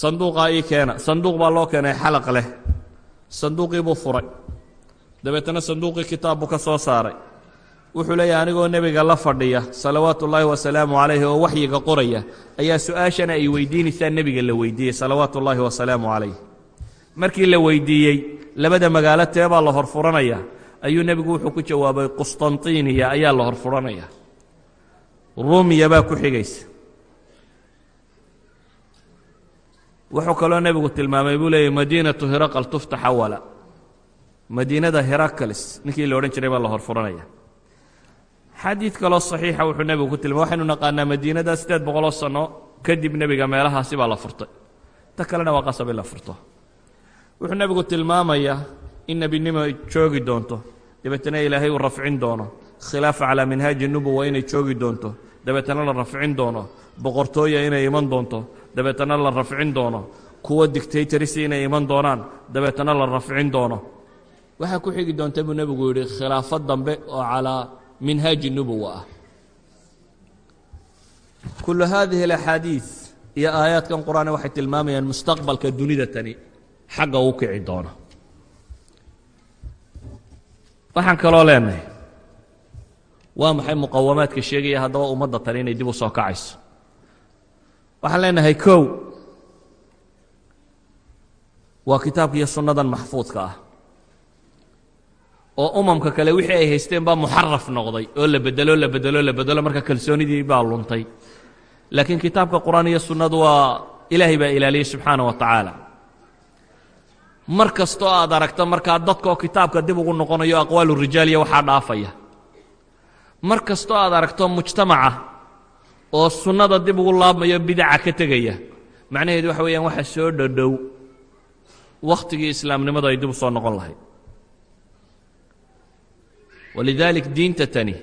sanduuqaa ii keena. Sanduuq baa loo keenay xalaq leh. Sanduuqii buu furay dabeetana sanduuqii kitaab buu ka soo saaray. Wuxuu leeyahay anigoo nebiga la fadhiya salawaatu ullaahi wasalaamu calayhi oo waxyiga qoraya ayaa su'aashana ay weydiinaysaa nebiga la weydiiyey salawaatu ullaahi wasalaamu calayh markii la weydiiyey labada magaalo teebaa la hor furanaya ayuu nebigu wuxuu ku jawaabay qustantiniya ayaa la hor furanaya rumiya baa ku xigaysa. Wuxuu kaloo nebigu tilmaamay buu leeyay madiinatu hiraqal tuftax awala madiinada herakalis ninkii la odhan jiray baa la hor furanaya xadiid kaloo saxiixa wuxuu nebigu ku tilmay waxaynu naqaanaa madiinada siddeed boqoloo sanno kadib nebiga meelahaasi baa la furtay. Ta kalena waa qasab in la furto. Wuxuu nebigu tilmaamayaa in nebinimo joogi doonto. Dabeetana ilaahay uu rafcin doono. Khilaafa calaa minhaaji nubuwa inay joogi doonto. Dabeetana la rafcin doono. Boqortooya inay iman doonto. Dabeetana la rafcin doono. Kuwa dictatorisi inay iman doonaan. Dabeetana la rafcin doono waxaa ku xigi doonta buu nebigu yidhi khilaafo dambe oo calaa minhaaji nubuwa ah. Kullu haadihi alaxaadiid iyo aayaadkan qur'aane waxay tilmaamayaan mustaqbalka dunida tani xagga uu kici doono waxaan kaloo leenahay waa maxay muqawamaadka sheegaya haddaba ummadda tani inay dib u soo kacayso? Waxaan leenahay kow waa kitaabka iyo sunnadan maxfuudka ah oo umamka kale wixii ay haysteen baa muxaraf noqday oo la bedelo la bedelo la bedelo marka kalsoonidii baa luntay. Laakiin kitaabka qur'aan iyo sunnadu waa ilaahay baa ilaaliyey subxaana wa tacaala. Mar kastoo aad aragto markaa dadkaoo kitaabka dib ugu noqonayo aqwaalu rijaal iyo waxaa dhaafaya. Mar kastoo aad aragto mujtamaca oo sunnada dib ugu laabmayo bidaca ka tegaya macnaheedu waxa weeyaan waxa soo dhodhow wakhtigii islaamnimadu ay dib u soo noqon lahayd walidaalik diinta tani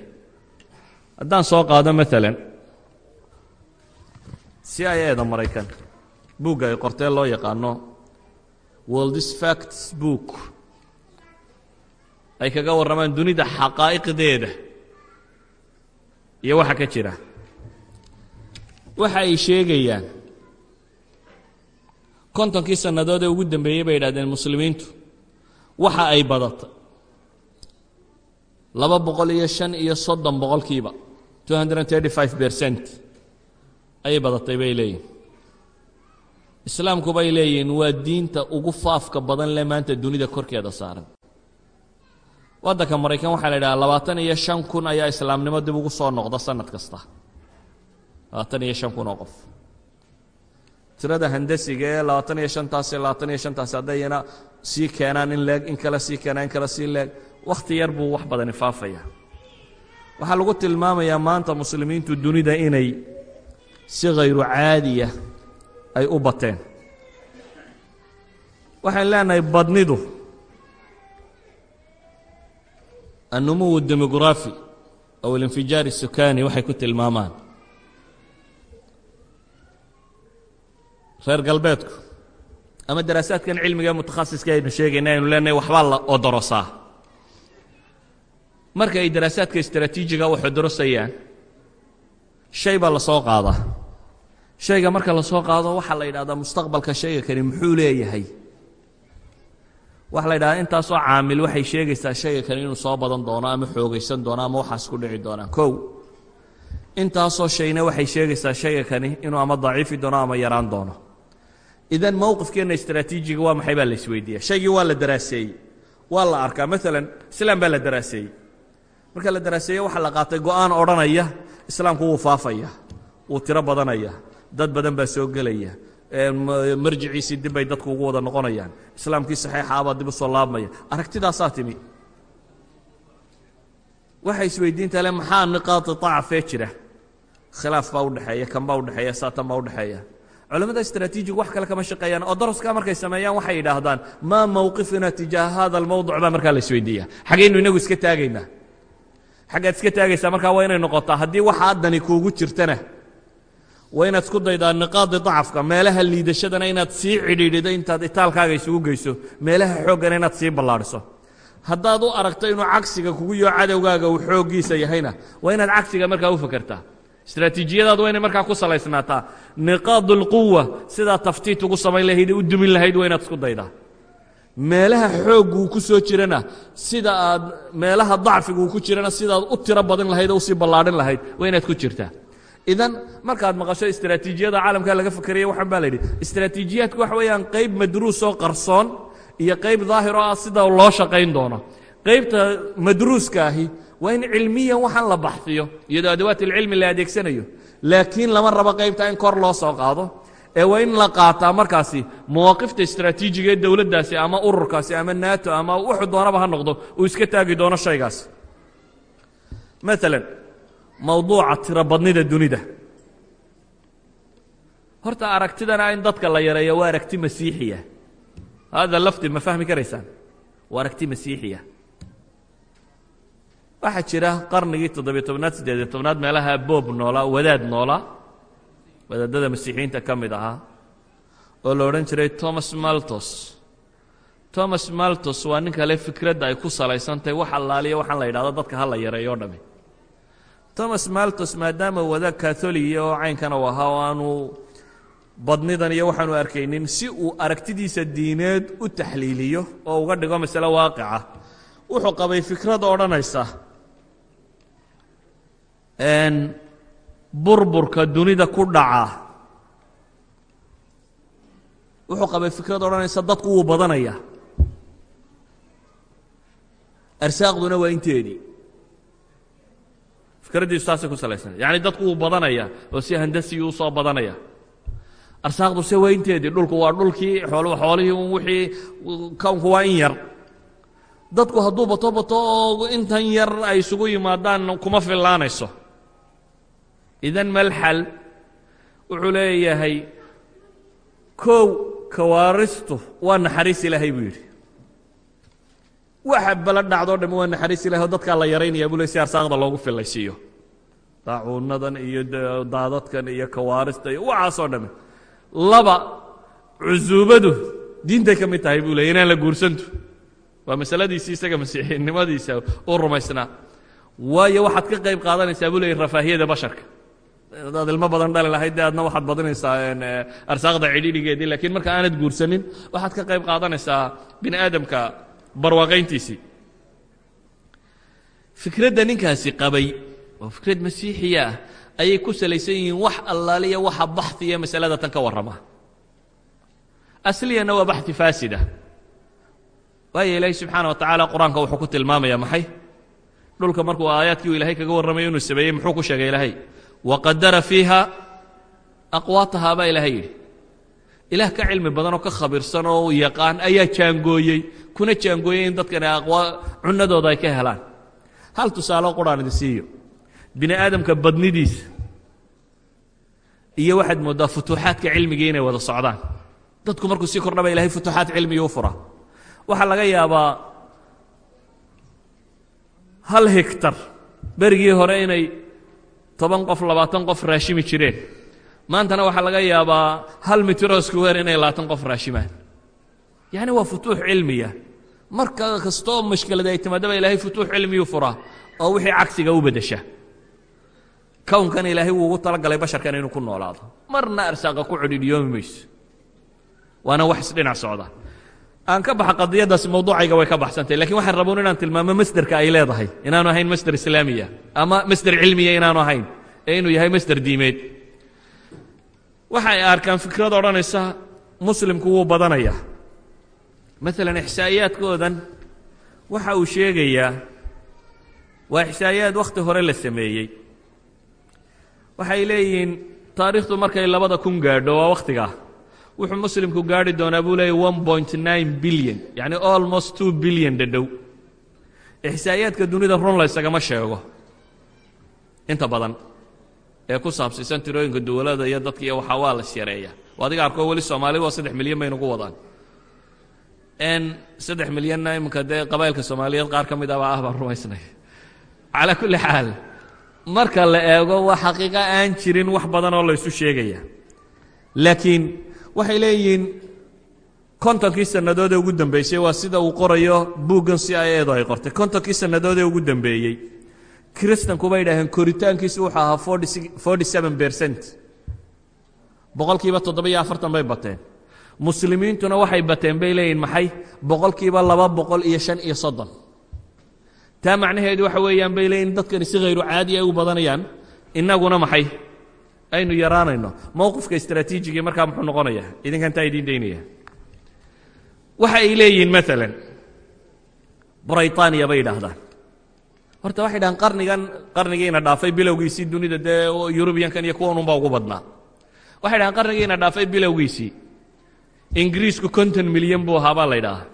haddaan soo qaado maalan si ay eeda maraykan buugga ay qortee loo yaqaano worldis facts book. ay kaga warramaan dunida xaqaa'iqdeeda iyo waxa ka jira waxa ay sheegayaan kontonkii sannadood ee ugu dambeeyey bay yidhahdeen muslimiintu waxa ay badatay laba boqol iyo shan iyo soddon boqolkiiba two hundred thirty five percent ayay badatay bay leeyihiin islaamku bay leeyihiin waa diinta ugu faafka badan le maanta dunida korkeeda saaran. Waddanka maraykan waxaa la yidhaha labaatan iyo shan kun ayaa islaamnimo dib ugu soo noqda sanad kasta. Labaatan iyo shan kun oo qof. Tirada handasiga ee labaatan iyo shantaasi labaatan iyo shantaasi haddayna sii keenaan in leeg in kale sii keenaan in kale sii leeg wakhti yar buu wax badani faafaya. Waxaa lagu tilmaamayaa maanta muslimiintu dunida inay si khayru caadiya ay u bateen. Waxaan leenahay badnidu annumuwu demografi aw alinfijaar الsukani waxay ku tilmaamaan. Reer galbeedku ama daraasaadkan cilmiga ee mutakhasiska aynu sheegayna aynu leenahay waxbaa la odorosaa marka ay daraasaadka istraatiijiga wax odorosayaan shay baa la soo qaadaa shayga marka la soo qaado waxaa la yidhahdaa mustaqbalka shayga kani muxuu leeyahay. Waxa la yidhahdaa intaasoo caamil waxay sheegaysaa shayga kani inuu soo badan doono ama xoogaysan doono ama waxaas ku dhici doonaan kow intaasoo shayna waxay sheegaysaa shayga kani inuu ama daciifi doono ama yaraan doono. Idan mowqifkeenna istraatiijiga waa maxay baa la isweydiiya shaygii waa la daraaseeyey waa la arkaa. Maalan islaam baa la daraaseeyey marka la daraaseeye waxaa la qaatay go'aan odhanaya islaamku wuu faafaya wuu tiro badanaya dad badan baa soo gelaya marjiciisii dib bay dadku ugu wada noqonayaan islaamkii saxiixaabaa dib u laabmaya. Aragtidaasaa timi. Waxay isweydiinta le maxaa niqaadi acafee jira? Khilaaf baa udhexeeya kan baa udhexeeya saatan baa udhexeeya culamada istraatiijigu wax kale kama shaqeeyaan oo daraskaa markay sameeyaan waxay yidhaahdaan maa mowqifuna tijaaha hada almowduc baa markaa la isweydiiya xaggaynu inagu iska taagaynaa xaggaad iska taagaysaa markaa waa inay noqotaa. Haddii waxa addani kuugu jirtana waa inaad isku daydaa niqaadi dacafka meelaha liidashadana inaad sii cidhiidhido intaad itaalkaaga isugu geyso meelaha xooggana inaad sii ballaadhiso. Haddaad u aragto inuu cagsiga kugu yoo cadowgaaga uu xooggiisa yahayna waa inaad cagsiga markaa u fakertaa istraatiijiyadaadu waa inay markaa ku salaysnaataa. Niqaad اlquwa sidaa taftiit ugu samayn lahayd u dumin lahayd waa inaad isku daydaa meelaha xooggu uu ku soo jirana sida aad meelaha dacfiga uu ku jirana sidaad u tiro badin lahayd oo u sii ballaadhin lahayd waa inaad ku jirtaa. Idan markaad maqasho istraatiijiyada caalamka laga fakeraya waxaan baa la yidhi istraatiijiyaadku waxa weeyaan qayb madruus oo qarsoon iyo qayb daahir oo ah sida loo shaqayn doono. Qaybta madruuska ahi waa in cilmiyan waxaan la baxsiyo iyadoo adawaat ilcilmi la adeegsanayo laakiin lama rabo qaybta in kor loo soo qaado ee waa in la qaataa markaasi mawaaqifta istraatiijiga ee dowladdaasi ama ururkaasi ama nato ama wuxuu doonaba ha noqdo uu iska taagi doono shaygaas. Maalan mawduuca tirobadnida dunida. Horta aragtidana in dadka la yareeyo waa aragti masiixiya. Hada lafdi ma fahmi karaysaan? Waa aragti masiixiya. Waxaa jira qarnigii toddobiyo tobnaad siddeediyo tobnaad meelaha boob noolaa wadaad noolaa wadaadada masiixiyiinta ka mid ahaa oo la odhan jiray thomas maltos thomas maltos waa nin kale fikradda ay ku salaysantahay wax allaaliya waxaan la yidhahdo dadka ha la yareeyo o dhami. Thomas maltos maadaama wadaad katholiga oo caynkana u ahaa oo aanu badnidan iyo waxaanu arkaynin si uu aragtidiisa diineed u taxliiliyo oo uga dhigo masale waaqica wuxuu qabay fikrada odhanaysa burburka dunida ku dhaca. Wuxuu qabay fikrad odhanaysa dadku wuu badanaya. Arsaaqduna waa inteedii fikraddiisu taasay ku salaysana yacni dadku wuu badanaya oo si handasiyuu u soo badanaya. Arsaaqdu se waa inteedii dhulku waa dhulkii xoolihii un wixii kownku waa in yar. Dadku hadduu bato bato oo intan yar ay isugu yimaadaan kuma fillaanayso idan malxal wuxuu leeyahay kow kawaaristu waa naxariis ilaahay buu yidhi. Waxa bala dhacdoo dham waa naxariis ilahay dadkaa la yaraynaya buu le si arsaaqda loogu fillaysiiyo daacuunadan iyo daadadkan iyo kawaarista iyo waxaasoo dhamme laba cusuubadu diintay ka mid tahay buu ley inaan la guursantu. Waa masaladiisii isaga masiixinimadiisa u rumaysnaa. Waayo waxaad ka qayb qaadanaysaa buu leeyay rafaahiyada basharka hadaad ilmo badan dhali lahayd dee adna waxaad badinaysaa arsaaqda cidhiidhigeedii. Lakiin marka aanad guursanin waxaad ka qayb qaadanaysaa bini aadamka barwaaqayntiisii fikradda ninkaasi qabay oo fikrad masiixiya ah ayay ku salaysan yihiin wax allaaliya waxa baxhiya masalada tan ka warrama. Asliyana waa baxi faasida. Waayo ilaahay subxaana wa tacaala qur'aanka wuxuu ku tilmaamaya maxay? Dhulka markuu aayaadkii u ilahay kaga warramayo inuu sameeyey muxuu ku sheegay ilaahay waqadara fiiha. Aqwaatahaa baa ilaahay yidhi ilaah ka cilmi badan oo ka khabiirsan oo yaqaan ayaa jaangooyey kuna jaangooyey in dadkani aqwaa cunadooda ay ka helaan. Hal tusaalo quraan idin siiyo. Bini aadamka badnidiisa iyo waxaad mooddaa futuuxaadka cilmigii inay wada socdaan. Dadku markuu sii kordhaba ilahay futuuxaad cilmigii u fura. Waxaa laga yaabaa hal hegtar berigii hore inay toban qof labaatan qof raashimi jireen maantana waxaa laga yaabaa hal mitro square inay labaatan qof raashimaan. Yacni waa futuux cilmiya. Marka kastoo mashkelada ay timaadaba ilaahay futuux cilmiyuu furaa oo wixii cagsiga u beddesha kownkan ilaahay wuu ugu talagalay basharkan inuu ku noolaado. Marna arsaaqa ku codhidhiyoomi mayso. Waana wax isdhinac socda aan ka baxa qadiyaddaasi mawduucayga way ka baxsantay. Lakin waxaan raboon inaan tilmaamo masderka ay leedahay. Inaanu ahayn masder islaamiya ama masder cilmiya inaanu ahayn ee inuu yahay masder diimeed. Waxay arkaan fikrad odhanaysa muslimku wuu badanaya. Maalan ixsaa'iyaadkoodan waxa uu sheegayaa waa ixsaa'iyaad wakhti hore la sameeyey. Waxay leeyihiin taariikhdu markay labada kun gaadho waa wakhtigaa wuxuu muslimku gaari doonaa buu nine billion yacni almost two billion dhadhow ixsaa'iyaadka dunida run la ysagama sheego. Inta badan ee ku saabsiisan tirooyinka dowladda iyo dadka iyo waxaa waa las yareeya adiga arkoo weli soomaalidu waa saddex milyan baynu ku wadaan. Saddex milyanna iminka dee qabailka soomaaliyeed qaar ka mid abaa ah baan rumaysnay. Calaa kulli xaal marka la eego waa xaqiiqo aan jirin wax badan oo laysu sheegaya. Laakiin waxay leeyihiin kontonkii sannadood ee ugu dambeysay waa sida uu qorayo buuggan si ay eedu ay qortay. Kontonkii sannadood ee ugu dambeeyey kiristanku bay idhaaheen koritaankiisu wuxuu ahaa bercent boqolkiiba toddoba-iyo afartan bay bateen. Muslimiintuna waxay bateen bay leeyihiin maxay? Boqolkiiba laba boqol iyo shan iyo soddon. Taa macnaheedu waxa weeyaan bay leeyihiin dadkani si khayru caadi ay u badanayaan innaguna maxay aynu yaraanayno. Mowqifka istraatiijigii markaa muxuu noqonaya? Idinkan taa idiin daynaya. Waxa ay leeyihiin maalan braytaniya bay yidhaahdaan. Horta waxay dhahaan qarnigan qarnigiina dhaafay bilowgiisii dunida dee yurubiyankan iyo kuwan unbaa ugu badnaa. Waxay dhahaan qarnigiina dhaafay bilowgiisii. Ingiriisku konton milyan buu ahaa baa la ydhaahaa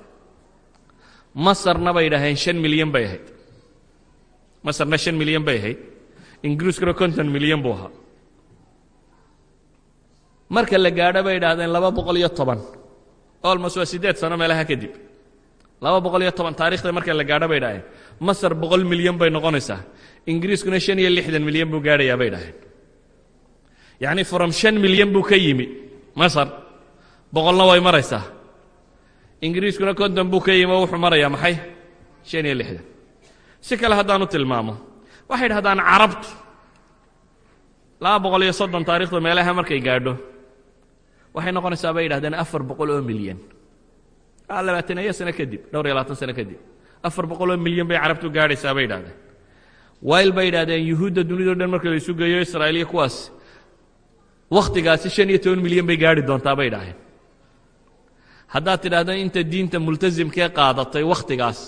masarna bay idhaaheen shan milyan bay ahayd. Masarna shan milyan bay ahayd. Ingiriiskuna konton milyan buu ahaa marka la gaadho bay idhaahdeen laba boqol iyo toban. Olmos waa siddeed sano meelaha kadib. Laba boqol iyo toban taarikhda marka la gaadho bay idhaaheen masar boqol milyan bay noqonaysaa. Ingiriiskuna shan iyo lixdan milyan buu gaadhayaa bay idhaaheen yacni from shan milyan buu ka yimi. Masar boqolna way maraysaa. Ingiriiskuna konton buu ka yimi oo wuxuu marayaa maxay? Shan iyo lixdan. Si kale haddaanu tilmaamo waxay idhahdaan carabtu. Laba boqol iyo soddon taarikhda meelaha markay gaadho waxay noqonaysaa bay yidhahdeen afar boqol oo milyan. Labaataniyo sano kadib dhowr iyo labaatan sano kadib afar boqol oo milyan bay carabtu gaadhaysaa bay yidhahdeen. Wayl bay yidhahdeen yuhuudda dunidao dhan marka la isu geeyo israa'iiliya kuwaas wakhtigaasi shan iyo toban milyan bay gaadhi doontaa bay idhaaheen haddaad tidhaahdo inta diinta multasimkee qaadatay wakhtigaas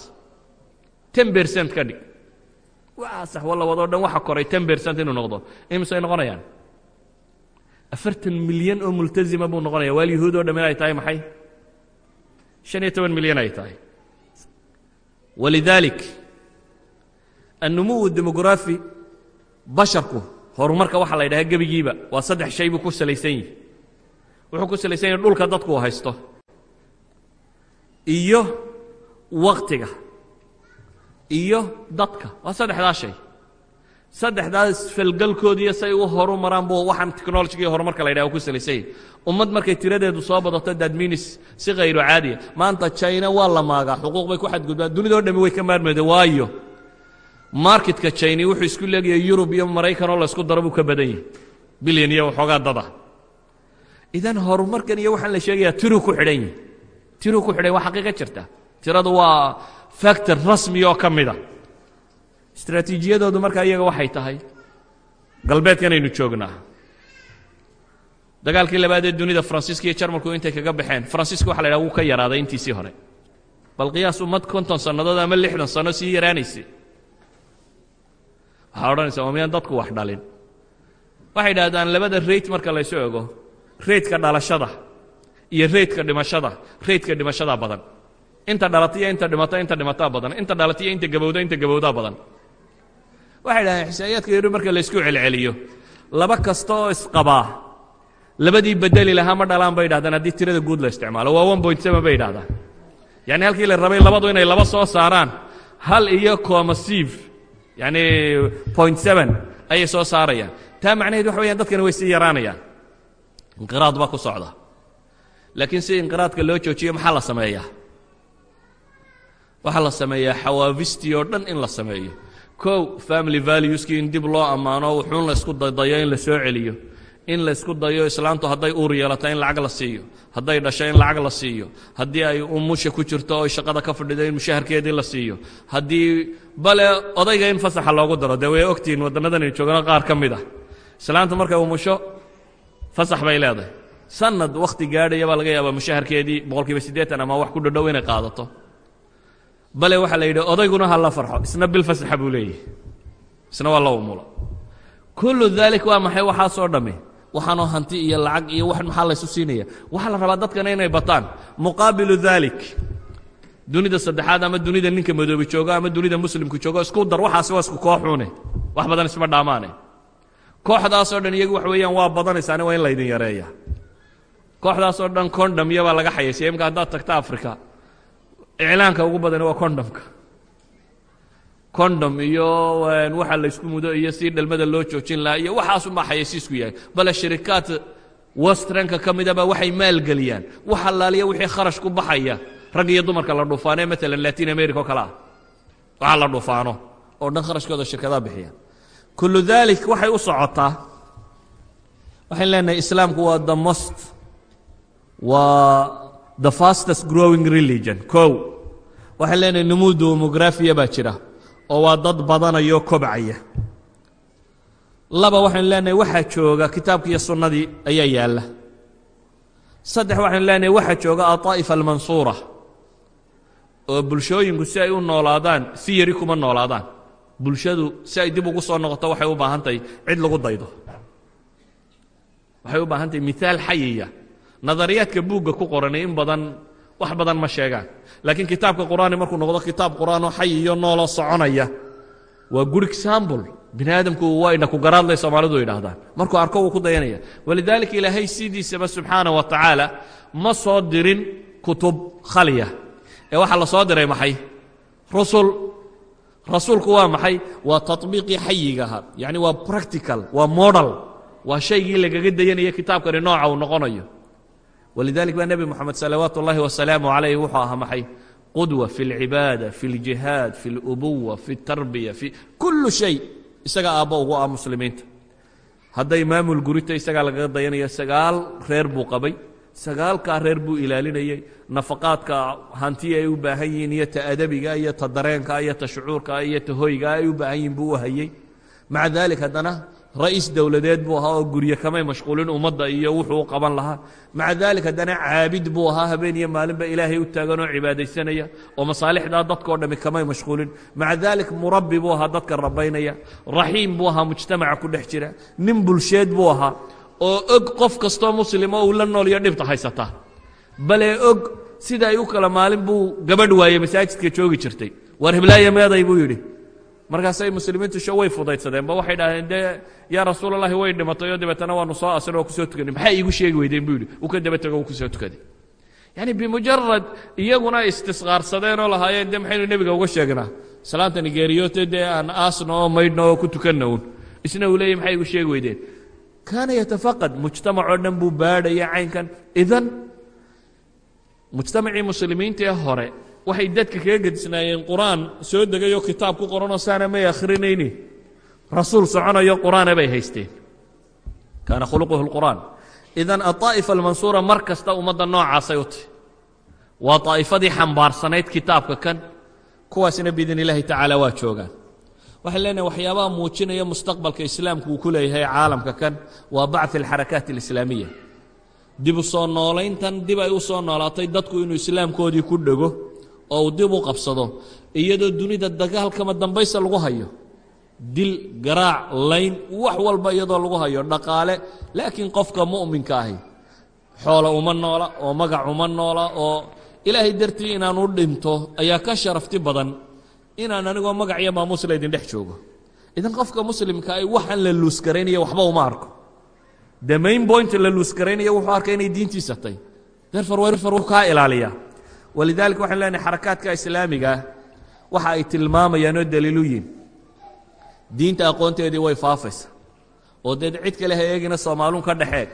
ten bercent ka dhig. Sax walla wadoo dhan waxa koray ten bercent inuu noqdo. Imisay noqonayaan afartan milyan oo multasima buu noqonaya. Waal yuhuud oo dhammin ay tahay maxay? shan iyo toban milyan ay tahay. Walidaalik annumuwu demografi basharku horumarka waxaa la yidhaha gebigiiba waa saddex shay buu ku salaysan yihi wuxuu ku salaysan yahi dhulka dadku haysto iyo waktiga iyo dadka. Waa saddexdaa shay saddexdaas falgalkoodiiyo say u horu maraan buu waxaan technologiga horumarka la yidhaha ku salaysan yahi ummad markay tiradeedu soo badato dadminis si khayru caadiya maanta china waa la maagaa xuquuq bay ku xadgudbaan dunidao dhami way ka maarmeede waayo. Marketka china wuxuu isku leegayahay yurub iyo maraykan oo laysku daro buu ka badan yahay. Bilyan iyo waxoogaa dada idan horumarkan iyo waxaan la sheegayaa tiruu ku xidhan yahi tiruu ku xidhan waa xaqiiqa jirta. Tiradu waa factor rasmi oo ka mida istraatiijiyadoodu markaa iyaga waxay tahay. Galbeedkanaynu joognaa. Dagaalkii labaad ee dunida faransiiska iyo jarmalku intay kaga baxeen faransiiska waxa la yidhaha wuu ka yaraaday intiisii hore. Bal qiyaas ummad konton sannadood ama lixdan sanno sii yaraanaysay waxaa odhanaysaa miyaan dadku wax dhalin? Waxay idhahdaan labada rate marka laysu ego reydka dhalashada iyo reydka dhimashada reydka dhimashadaa badan. Inta dhalatiyo inta dhimata inta dhimataa badan. Inta dhalatiyo inta gabowda inta gabowdaa badan waxay idhahdeen xisaa'iyaadka yadhu marka laysku celceliyo laba kasta oo isqabaa labadii bedeli lahaa ma dhalaan bay idhahdaan haddii tirada guud la isticmaalo. Waa one point seven bay idhahdaan yacni halkii la rabay labadu inay laba soo saaraan hal iyo comasive yacni point seven ayay soo saarayaan. Taa macnaheed waxa weyaan dadkani way sii yaraanayaan. Inqiraad baa ku socda. Laakiin si inqiraadka loo joojiyo maxaa la sameeyaa? Waxaa la sameeyaa xawaafistii oo dhan in la sameeyo kow family valueskii in dib loo ammaano wuxuun la isku dadayo in la soo celiyo. In la isku dayo islaantu hadday uur yeelato in lacag la siiyo. Hadday dhasho in lacag la siiyo. Haddii ay umusha ku jirto oo shaqada ka fadhido in mushaharkeedii la siiyo. Haddii bale odayga in fasaxa loogu daro dee way ogtihiin waddannadan joogano qaar ka mid ah. Islaanta markay umusho fasax bay leedahay. Sanad wakhti gaadhaya baa laga yaabaa mushaharkeedii boqol siddeetan ama wax ku dhodhow inay qaadato bale waxaa la yidhi odayguna ha la farxo. Isna bil fasaxa buu leeyahy isna waa la umulo. Kullu daalik waa maxay? Waxaasoo dhammi waxaanoo hanti iyo lacag iyo wax maxaa laysu siinaya waxaa la rabaa dadkana inay bataan. Muqaabilu daalik dunida saddexaad ama dunida ninka madoobi joogo ama dunida muslimku joogo isku dar. Waxaasi waa isku kooxuune. Wax badan isma dhaamaane kooxdaasoo dhan iyagu wax weeyaan waa badanaysaani waa in laydin yareeya kooxdaasoo dhan condom iyabaa laga xayaysiya imika haddaad tagta africa iclaanka ugu badani waa condomka. Condom iyo waxa laysku mudo iyo si dhalmada loo joojin lahaa iyo waxaasunbaa xayaysiisku yahay. Bale shirikaad westranka ka midaba waxay maalgeliyaan. Wax allaaliya wixii kharash ku baxaya. Rag iyo dumarka la dhuufaanee maalan latin america oo kale ah. Waxa la dhuufaano oo dhan kharashkooda shirkadaha bixiya kullu dalik waxay u socotaa. Waxayn leenahay islaamku waa the most waa the fastest growing religion kow. Waxaan leenahay numuud demografiya baa jira oo waa dad badanayoo kobcaya. Laba waxaynu leenahay waxaa jooga kitaabki iyo sunnadii ayaa yaalla. Saddex waxaynu leenahay waxaa jooga aطaa'ifa almansuura oo bulshooyinku si ay u noolaadaan si yari kuma noolaadaan. Bulshadu si ay dib ugu soo noqoto waxay u baahan tahay cid lagu daydo. Waxay u baahan tahay miaal xayiya nadariyaadka buugga ku qoranay in badan wax badan ma sheegaan. Laakiin kitaabka qur'aani markuu noqdo kitaab qur'aanoo xay iyo nooloo soconaya waa good example. Bini aadamku waa inaku garaadlay soomaalidu yidhaahdaan. Markuu arko wuu ku dayanaya. Walidaalika ilaahay sidiisaba subxaana wa tacaala ma soo dirin kutub khaliya. Ee waxaa la soo diray maxay? Rusul. Rasuulku waa maxay? Waa taطbiiqii xayiga ahaa yacni waa practical waa model waa shaygii lagaga dayanaya kitaabkani nooca uu noqonayo ولذلك baa نبي محaمed صلaوaaت الlahi وaسلاaم عaليه wuxuu ahaa maxay qudوة في العibaadة في الجiهاad في الأbuوة في التarbiية في كuل شhay isaga aabbo ugu ah muslimiinta hadday maamul gurita isagaa lagaga dayanaya sagaal reer buu qabay sagaalkaa reer buu ilaalinayey nafaqaadka hanti ay u baahan yihiin iyo ta adabiga iyo ta dareenka iyo ta shucuurka iyo ta hoyga ay u baahan yihin buu u hayey maca dalik haddana ra'iis dowladeed buu ahaa oo gurye kamay mashquulin ummadda iyo wuxuu u qaban lahaa maca dalik haddana caabid buu ahaa habeen iyo maalinba ilaahay u taagan oo cibaadaysanaya oo masaalixdaa dadkao dhammi kamay mashquulin maca dalik murabbi buu ahaa dadka rabaynaya raxiim buu ahaa mujtamaca ku dhex jira nin bulsheed buu ahaa oo og qof kastoo muslimo uu la nool iyo dhibta haysata bale og sida ay u kala maalin buu gabadh waaye masaajidka joogi jirtay war heblaaya meeday buu yidhi markaasay muslimiintu way fudaydsadeen ba waxay dhahdeen dee yaa rasuulalahi way dhimatay oo dabeetana waanu soo asrin oo ku soo tukanay maxay iigu sheegi weydeen buu yidhi uu ka daba tego uu ku soo tukaday yani bimujarad iyaguna istisqaarsadeen oo lahaayeen de maxaynu nebiga uga sheegnaa? Salaanta nigeeriyote dee aan aasno oo maydhno oo ku tukanna un isna uu leeyay maxay igu sheegi weydeen? Kaana yatafaqad mujtamacoo dhan buu baadhaya caynkan. Idan mujtamacii muslimiinta ee hore waxay dadka kaga gedisnaayeen qur-aan soo degayoo kitaab ku qoranoo saana may akhrinayni rasuul soconayo qur-aana bay haysteen kaana khuluquhu lqur'aan idan aطaa'ifa almansuura mar kasta ummadda noocaasay u tahy waa daa'ifadii xambaarsanayd kitaabka kan kuwaasina biidn illaahi tacaala waa joogaan waxaan leenahay waxyaabaha muujinaya mustaqbalka islaamku uu ku leeyahay caalamka kan waa bacث alxarakaat اlislaamiya dib u soo noolayntan dib ay u soo noolaatay dadku inuu islaamkoodii ku dhego oo uu dib u qabsado iyadoo dunida dagaalkama dambaysa lagu hayo. Dil garaac layn wax walba iyadoo lagu hayo dhaqaale laakiin qofka mu'minka ahi xoola uma noola oo magac uma noola oo ilaahay dartii inaan u dhinto ayaa ka sharafti badan inaan anigoo magac iyo maamuus laydin dhex joogo. Idan qofka muslimka ay waxaan la luusgaraynaya waxba uma arko. The main point la luusgaraynaya wuxuu arkay inay diintiisa tay wuu kaa ilaaliya walidaalika waxaan leenahay xarakaadka islaamiga waxa ay tilmaamayaan oo daliilu yihiin diinta aqoonteedii way faafaysa oo deed cid kale ha eegina ka dhexeeg.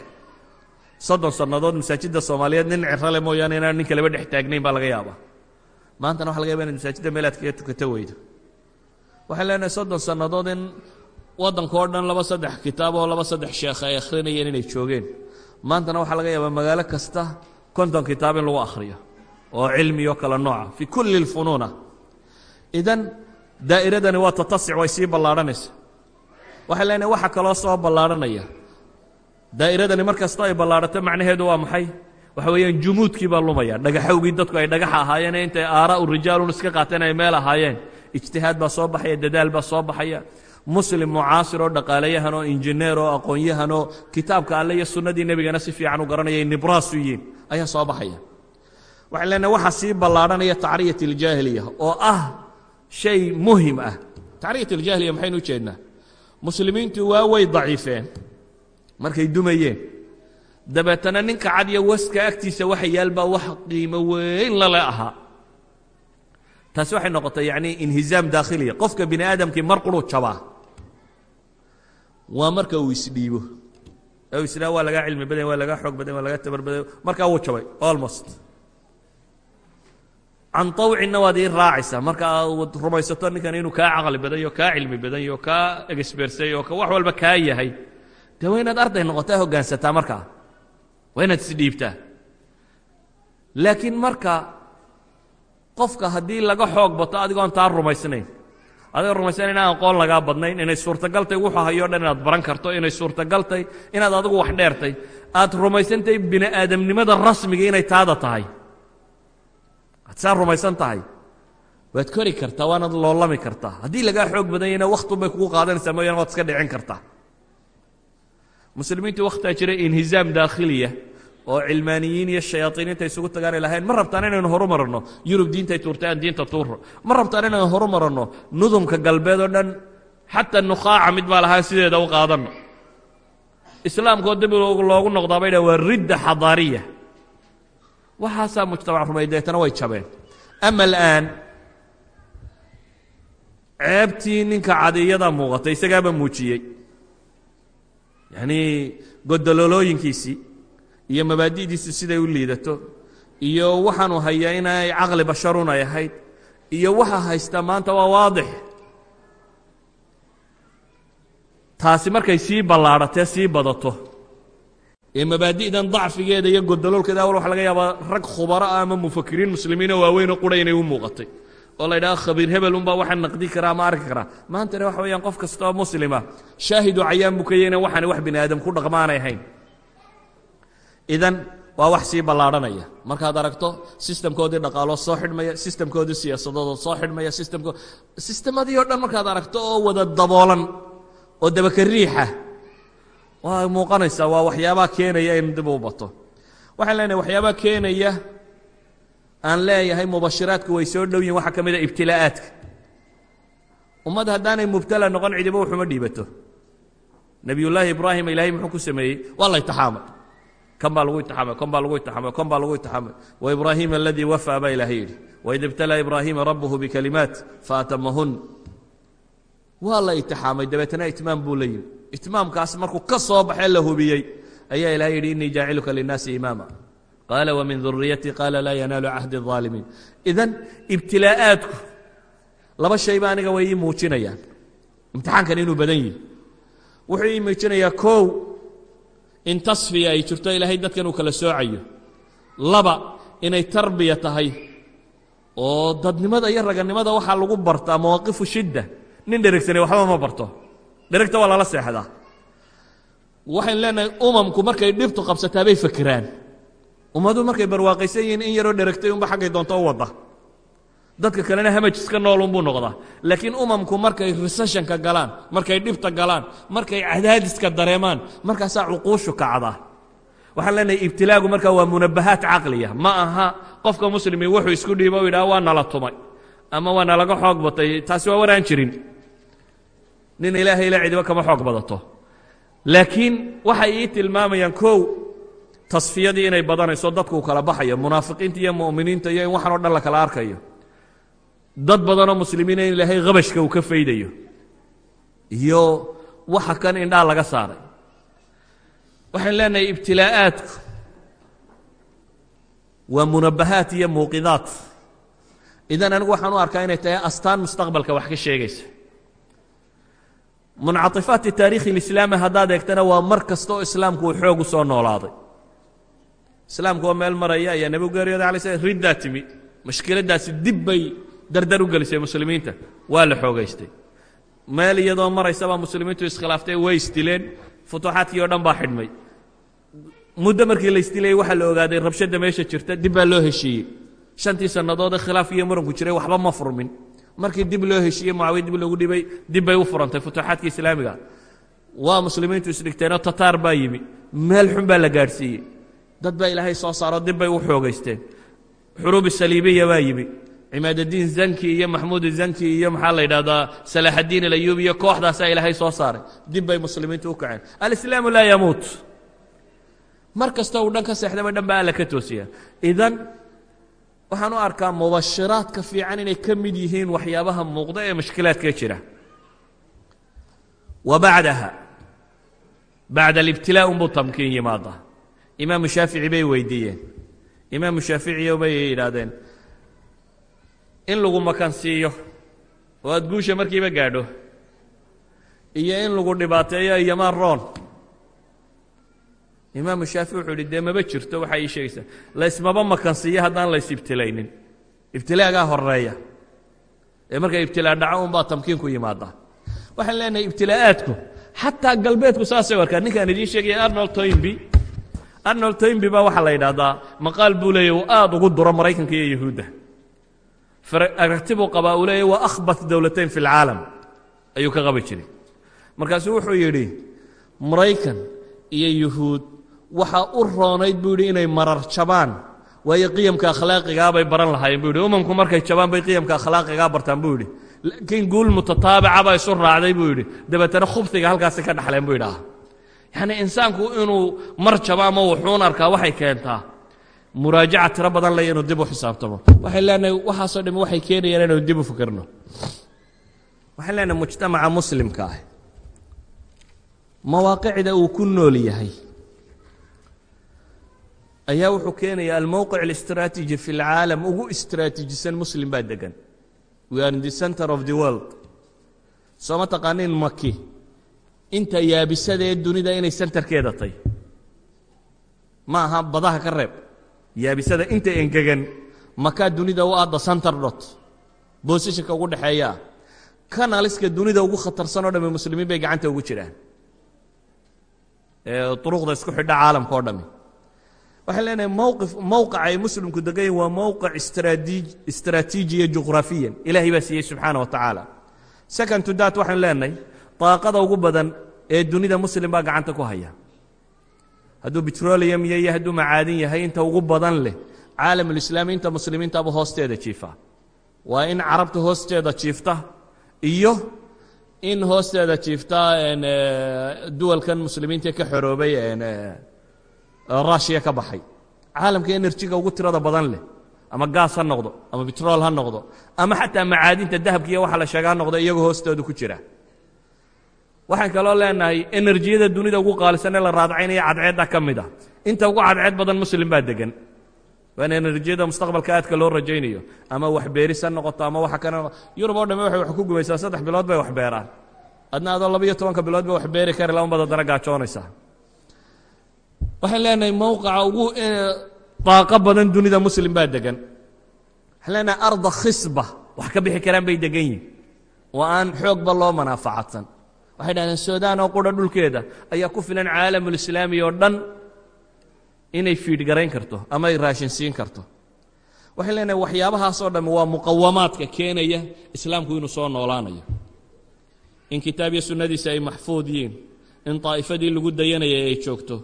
Soddon sannadood masaajidda soomaaliyeed nin cirale mooyaane inaan nin kaleba dhex taagnayn baa laga yaabaa. Maantana waxa laga yaba inad masaajidda meelaad kaga tukato weydo. Waxaan leenahay soddon sannadood in waddanka oo dhan laba saddex kitaab oo laba saddex sheekh ay akhrinayeen inay joogeen. Maantana waxaa laga yaabaa magaalo kasta konton kitaab in lagu akhriyo oo cilmiyo kala nooca fii kulli اlfunuuna idan daa'iradani waa tatasic way sii ballaadhanaysa. Waxay leenahay waxa kaloo soo ballaadhanaya. Daa'iradani mar kastoo ay ballaadhato macnaheedu waa maxay? Waxa weeyaan jumuudkii baa lumaya. Dhagaxowgii dadku ay dhagaxa ahaayeen ee intay aaraa'u rijaalun iska qaateen ay meel ahaayeen. Ijtihaad baa soo baxaya dadaal baa soo baxaya. Muslim mucaasir oo dhaqaalayahan oo injineer oo aqoon-yahan oo kitaabka alle iyo sunnadii nebigana si fiican u garanayay nibraasu yihiin ayaa soo baxaya waxay leenahay waxaa sii ballaadhanaya tacriyat aljaahiliya oo ah shay muhiim ah. Tacriyat aljaahiliya maxaynu u jeednaa? Muslimiintu waa way daciifeen markay dumayeen. Dabeetana ninka cad iyo waska agtiisa waxa yaalbaa wax qiimo weyn lale ahaa. Taasi waxay noqotay yacni inhizaam daakhiliya. Qofka bini aadamkii mar quruu jabaa waa marka uu isdhiibo. Ee uu isdhaa waa lagaa cilmi badan waa lagaa xoog badan waa lagaa tabar badan. Markaa wuu jabay almost can awcinna waad ii raacaysaa marka aad rumaysato ninkan inuu kaa caqli badan yo kaa cilmi badan yo kaa egesbersay oo wax walba kaa yahay dee waa arday noqotaa hoggaansataa markaa waa isdhiibtaa laakiin marka qofka haddii laga xoog bato adigoon taa rumaysnayn adigoo rumaysnayn inaan aqoon lagaa badnayn inay suurtagaltay wuxuu hayoo dhan inaad baran karto inay suurtagaltay inaad adigu wax dheertay aad rumaysantahay bini aadamnimada rasmiga inay taada tahay ad saa rumaysan tahay waad kori kartaa waanaad loolami kartaa. Haddii lagaa xoog badan yahna waktun bay kugu qaadanaysaa mooyaane waad iska dhicin kartaa. Muslimiintu wakhtaa jira inhizaam daakhiliya oo cilmaaniyiin iyo shayaaiiniinta isugu tagaanay lahayn. Ma rabtaan inaynu horu yurub diintay tuurtay aan diinta tuuro ma rabtaan inaynu horu nudumka galbeed oo dhan xataa nukhaaca mid baa lahaa sideeda u qaadanno. Islaamkoo dib loogu noqdaa bay dha waa ridda xadaariya waxaasaa mujtamac rumay deetana way jabeen ama al'aan ceebtii ninka cadiyadaa muuqatay isagaaba muujiyey yacnii godololooyinkiisii iyo mabaadi'diisu siday u liidato iyo waxaanu hayaa inay caqli basharun ay ahayd iyo waxa haysta maanta waa waadix taasi markay sii ballaadhatee sii badato ee mabaadi'dan dacfigeeda iyo godoloolkeeda awal waxa laga yaabaa rag khubaro ah ama mufakiriin muslimiinoo waaweynoo qura inay u muuqatay. Oo la ydhaha khabiir hebel unbaa waxaa naqdi karaa ama arki karaa. Maantana waxa weeyaan qof kastaoo muslima shaahidu cayaan buu ka yahayna waxaana wax bini aadam ku dhaqmaanay ahayn. Idan waa wax sii ballaadhanaya markaad aragto sistamkoodii dhaqaaloo soo xidhmaya sistamkoodii siyaasadoodoo soo xidhmaya sistamko sistemadii o dhan markaad aragto oo wada daboolan oo dabaka riixa waa muuqanaysaa waa waxyaabaha keenaya in dib u bato. Waxaan leenahay waxyaabaha keenaya aan leeyahay mubashiraadku way soo dhow yihiin waxaa ka mid a ibtilaa'aadka. Ummad haddaanay mubtala noqon cidiba wuxuma dhiibato. Nebiyullaahi ibraahim ilaahay muxuu ku sameeyey? Waa la itixaamay kan baa lagu itixaamay kan baa lagu itixaamay kan baa lagu itixaamay wa ibraahiima aladii wafaa baa ilaahay yidhi. Waid ibtalaa ibraahiima rabbuhu bikalimaat faatamahun waa la itixaamay dabeetana itmaam buu la yimi itmaamkaas markuu ka soo baxee la hubiyey ayaa ilahay yidhi inii jaaciluka linnaasi imaama qaala wamin duriyatii qaala laa yanaalu cahdi الظaalimiin idan ibtilaa'aadku laba shayba aniga way ii muujinayaan imtixaankan inuu badan yihi wuxuu ii muujinayaa kow in tasfiya ay jirto ilaahay dadkan uu kala soocayo laba inay tarbiya tahay oo dadnimada iyo raganimada waxaa lagu bartaa mawaaqifu shidda nin dheregsanay waxba ma barto. Dheregta waa lala seexdaa. Waxaynu leenahay umamku markay dhibtu qabsataa bay fakiraan ummadu markay barwaaqaysan yihiin in yaroo dheregtay unba xaggay doonto u wadda. Dadka kalena hamaj iska nool unbuu noqdaa. Laakiin umamku markay resessionka galaan markay dhibta galaan markay cadaadiska dareemaan markaasaa cuquushu kacdaa. Waxaan leenahay ibtilaagu markaa waa munabahaat caqliya. Ma aha qofka muslimi wuxuu isku dhiibo u yidhaha waa nala tumay. Ama waa nalaga xoog batay. Taasi waa waraan jirin nin ilaahay la cidiba kama xoog badato. Laakiin waxay ii tilmaamayaan kow tasfiyadii inay badanayso dadku uu kala baxayo munaafiqiinta iyo mu'miniinta iyo in waxan o dhan la kala arkayo. Dad badanoo muslimiina in ilaahay habashka uu ka faydayo. Iyo waxa kan indhaa laga saaray. Waxaan leenahay ibtilaa'aadku waa munabahaat iyo muuqidaat. Idan anigu waxaan u arkaa inay tahay astaan mustaqbalka wax ka sheegaysa muncaطifaati taarikhi اlislaami haddaad eegtana waa mar kasta oo islaamku uu xoog u soo noolaaday. Islaamku oo meel maraya ayaa nebigu geeriyooda alay slam riddaa timi mashkiladdaasi dib bay dardar u gelisay muslimiinta. Waa la xoogaystay. Meel iyadoo maraysabaa muslimiintu iskhilaaftay way isdileen futuuxaadkii o dhan baa xidhmay. Muddo markii la isdilayay waxaa la ogaaday rabshadda meesha jirta dib baa loo heshiiyey. Shantii sannadoodee khilaaf iyo muranku jiray waxba ma furmin markii dib loo heshiiyey mucaawiya dib loogu dhibay dib bay u furantay futuuxaadka islaamiga. Waa muslimiintu isdhigteenoo tataar baa yimi. Meel xun baa la gaadhsiiyey. Dad baa ilaahay soo saaro dib bay u xoogaysteen. Xuruubi saliibiya baa yimi. Cimaadadiin zanki iyo maxmuud zanki iyo maxaa la yidhahdaa salaaxaddiin alayuub iyo kooxdaasaa ilaahay soo saaray. Dib bay muslimiintu u kaceen. Alislaamu laa yamuut. Mar kasta uu dhan ka seexdaba dhan baa alla ka toosiya idan waxaan u arkaa mubashiraadka fiican inay ka mid yihiin waxyaabaha muuqda ee mashkilaadka jira. Wa bacdaha. Bacda alibtilaa unbuu tamkiin yimaada imaamu shaafici bay weydiiyeen. Imaamu shaaficiyo bay yidhaahdeen in lagu makansiiyo oo aada guusha markiiba gaadho iyo in lagu dhibaateeyo iyomaan roon imaamu shaafici wuxuu yidhi dee maba jirto waxaa ii sheegaysaa. Laysmaba makansiiyo haddaan lays ibtilaynin ibtilaagaa horreeya ee marka ibtilaa dhaco unbaa tamkiinku yimaada waxaan leenahay ibtilaa'aadku xataa galbeedku saasay u arkaan ninkaan idiin sheegaya arnold toynby arnold toynby baa waxaa la yidhaahdaa maqaal buu leeya uu aada ugu duro maraykanka iyo yuhuudda. Aragti buu qabaa uu leeya waa akhbat dowlatayn fi اlcaalam ayuu ka qabi jiray. Markaasuu wuxuu yidhi maraykan iyo yuhuud waxaa u roonayd buu yidhi inay marar jabaan. Waayo qiyamka akhlaaqigaa bay baran lahaayeen buu yidhi umamku markay jabaan bay qiyamka akhlaaqigaa bartaan buu yidhi. Laakiin guul mutataabica baa isu raacday buu yidhi. Dabeetana khubsiga halkaasi ka dhaxleen buu yidhaah yacni insaanku inuu mar jabo ama wuxuun arkaa waxay keentaa. Muraajaca tiro badan leh inuu dib u xisaabtamo. Waxay leenahay waxaasoo dhami waxay keenayaan inaynu dib u fikirno. Waxaan leenahay mujtamaca muslimka ah mawaaqicda uu ku nool yahay ayaa wuxuu keenaya almowqic اlistraatiji fi اlcaalam ugu istraatiijisan muslim baa degan we are in the center of the world. Sooma taqaanin maki inta yaabisadaee dunida inay sentarkeeda tahy ma aha badaha ka reeb. Yaabisada inta engegan makaa dunida u ah center dot. Boosishanka ugu dhexeeyaa kanaliska dunida ugu khatarsan oo dhami muslimiin bay gacanta ugu jiraan. Uruqda isku xidha caalamka o dhami waxaan leenahay mowqif mowqica ay muslimku degayin waa mowqic istraatiij istraatiijiya juqraafiyan ilaahay baa siiyey subxaana wa tacaala. Second to that waxaan leenahay daaqada ugu badan ee dunida muslim baa gacanta ku haya. Hadduu betrolium iyo iyo hadduu macaadin yahay inta ugu badan leh caalamulislaami inta muslimiintaaba hoosteeda jiifa waa in carabta hoosteeda jiifta iyo in hoosteeda jiifta duwalkan muslimiinta ka xoroobay rushiya ka baxay. Caalamka enerjiga ugu tirada badan leh ama gaas ha noqdo ama betrol ha noqdo ama xataa macaadinta dahabka iyo waxa la sheega noqdo iyagoo hoostooda ku jira. Waxaan kaloo leenahay enerjiyada dunida ugu qaalisan ee la raadcaynaya cadceedda ka mid a inta ugu cadceed badan muslim baa degan waana enerjiyada mustaqbalka aadka loo rajaynayo. Ama waxbeeris ha noqoto ama waxa kana yurub oo dhamme waxay wax ku gumaysaa saddex bilood bay wax beeraan. Adna adoo labaiyo tobanka bilood ba wax beeri kari lama bad haddana gaajoonaysaa waxaan leenahay mowqaca ugu daaqo badan dunida muslim baa degan waxaan leenahay arda khisba. Wax ka bixi karaan bay degan yihiin oo aan xoogba loo manaafacadsan waxay dhahdeen sudan oo qura dhulkeeda ayaa ku filan caalamulislaami oo dhan inay fiidhgarayn karto ama ay raashin siin karto. Waxay leenahay waxyaabahaasoo dhamme waa muqawamaadka keenaya islaamku inuu soo noolaanayo. In kitaab iyo sunnadiisa ay maxfuud yihiin in daa'ifadii lagu dayanayay ay joogto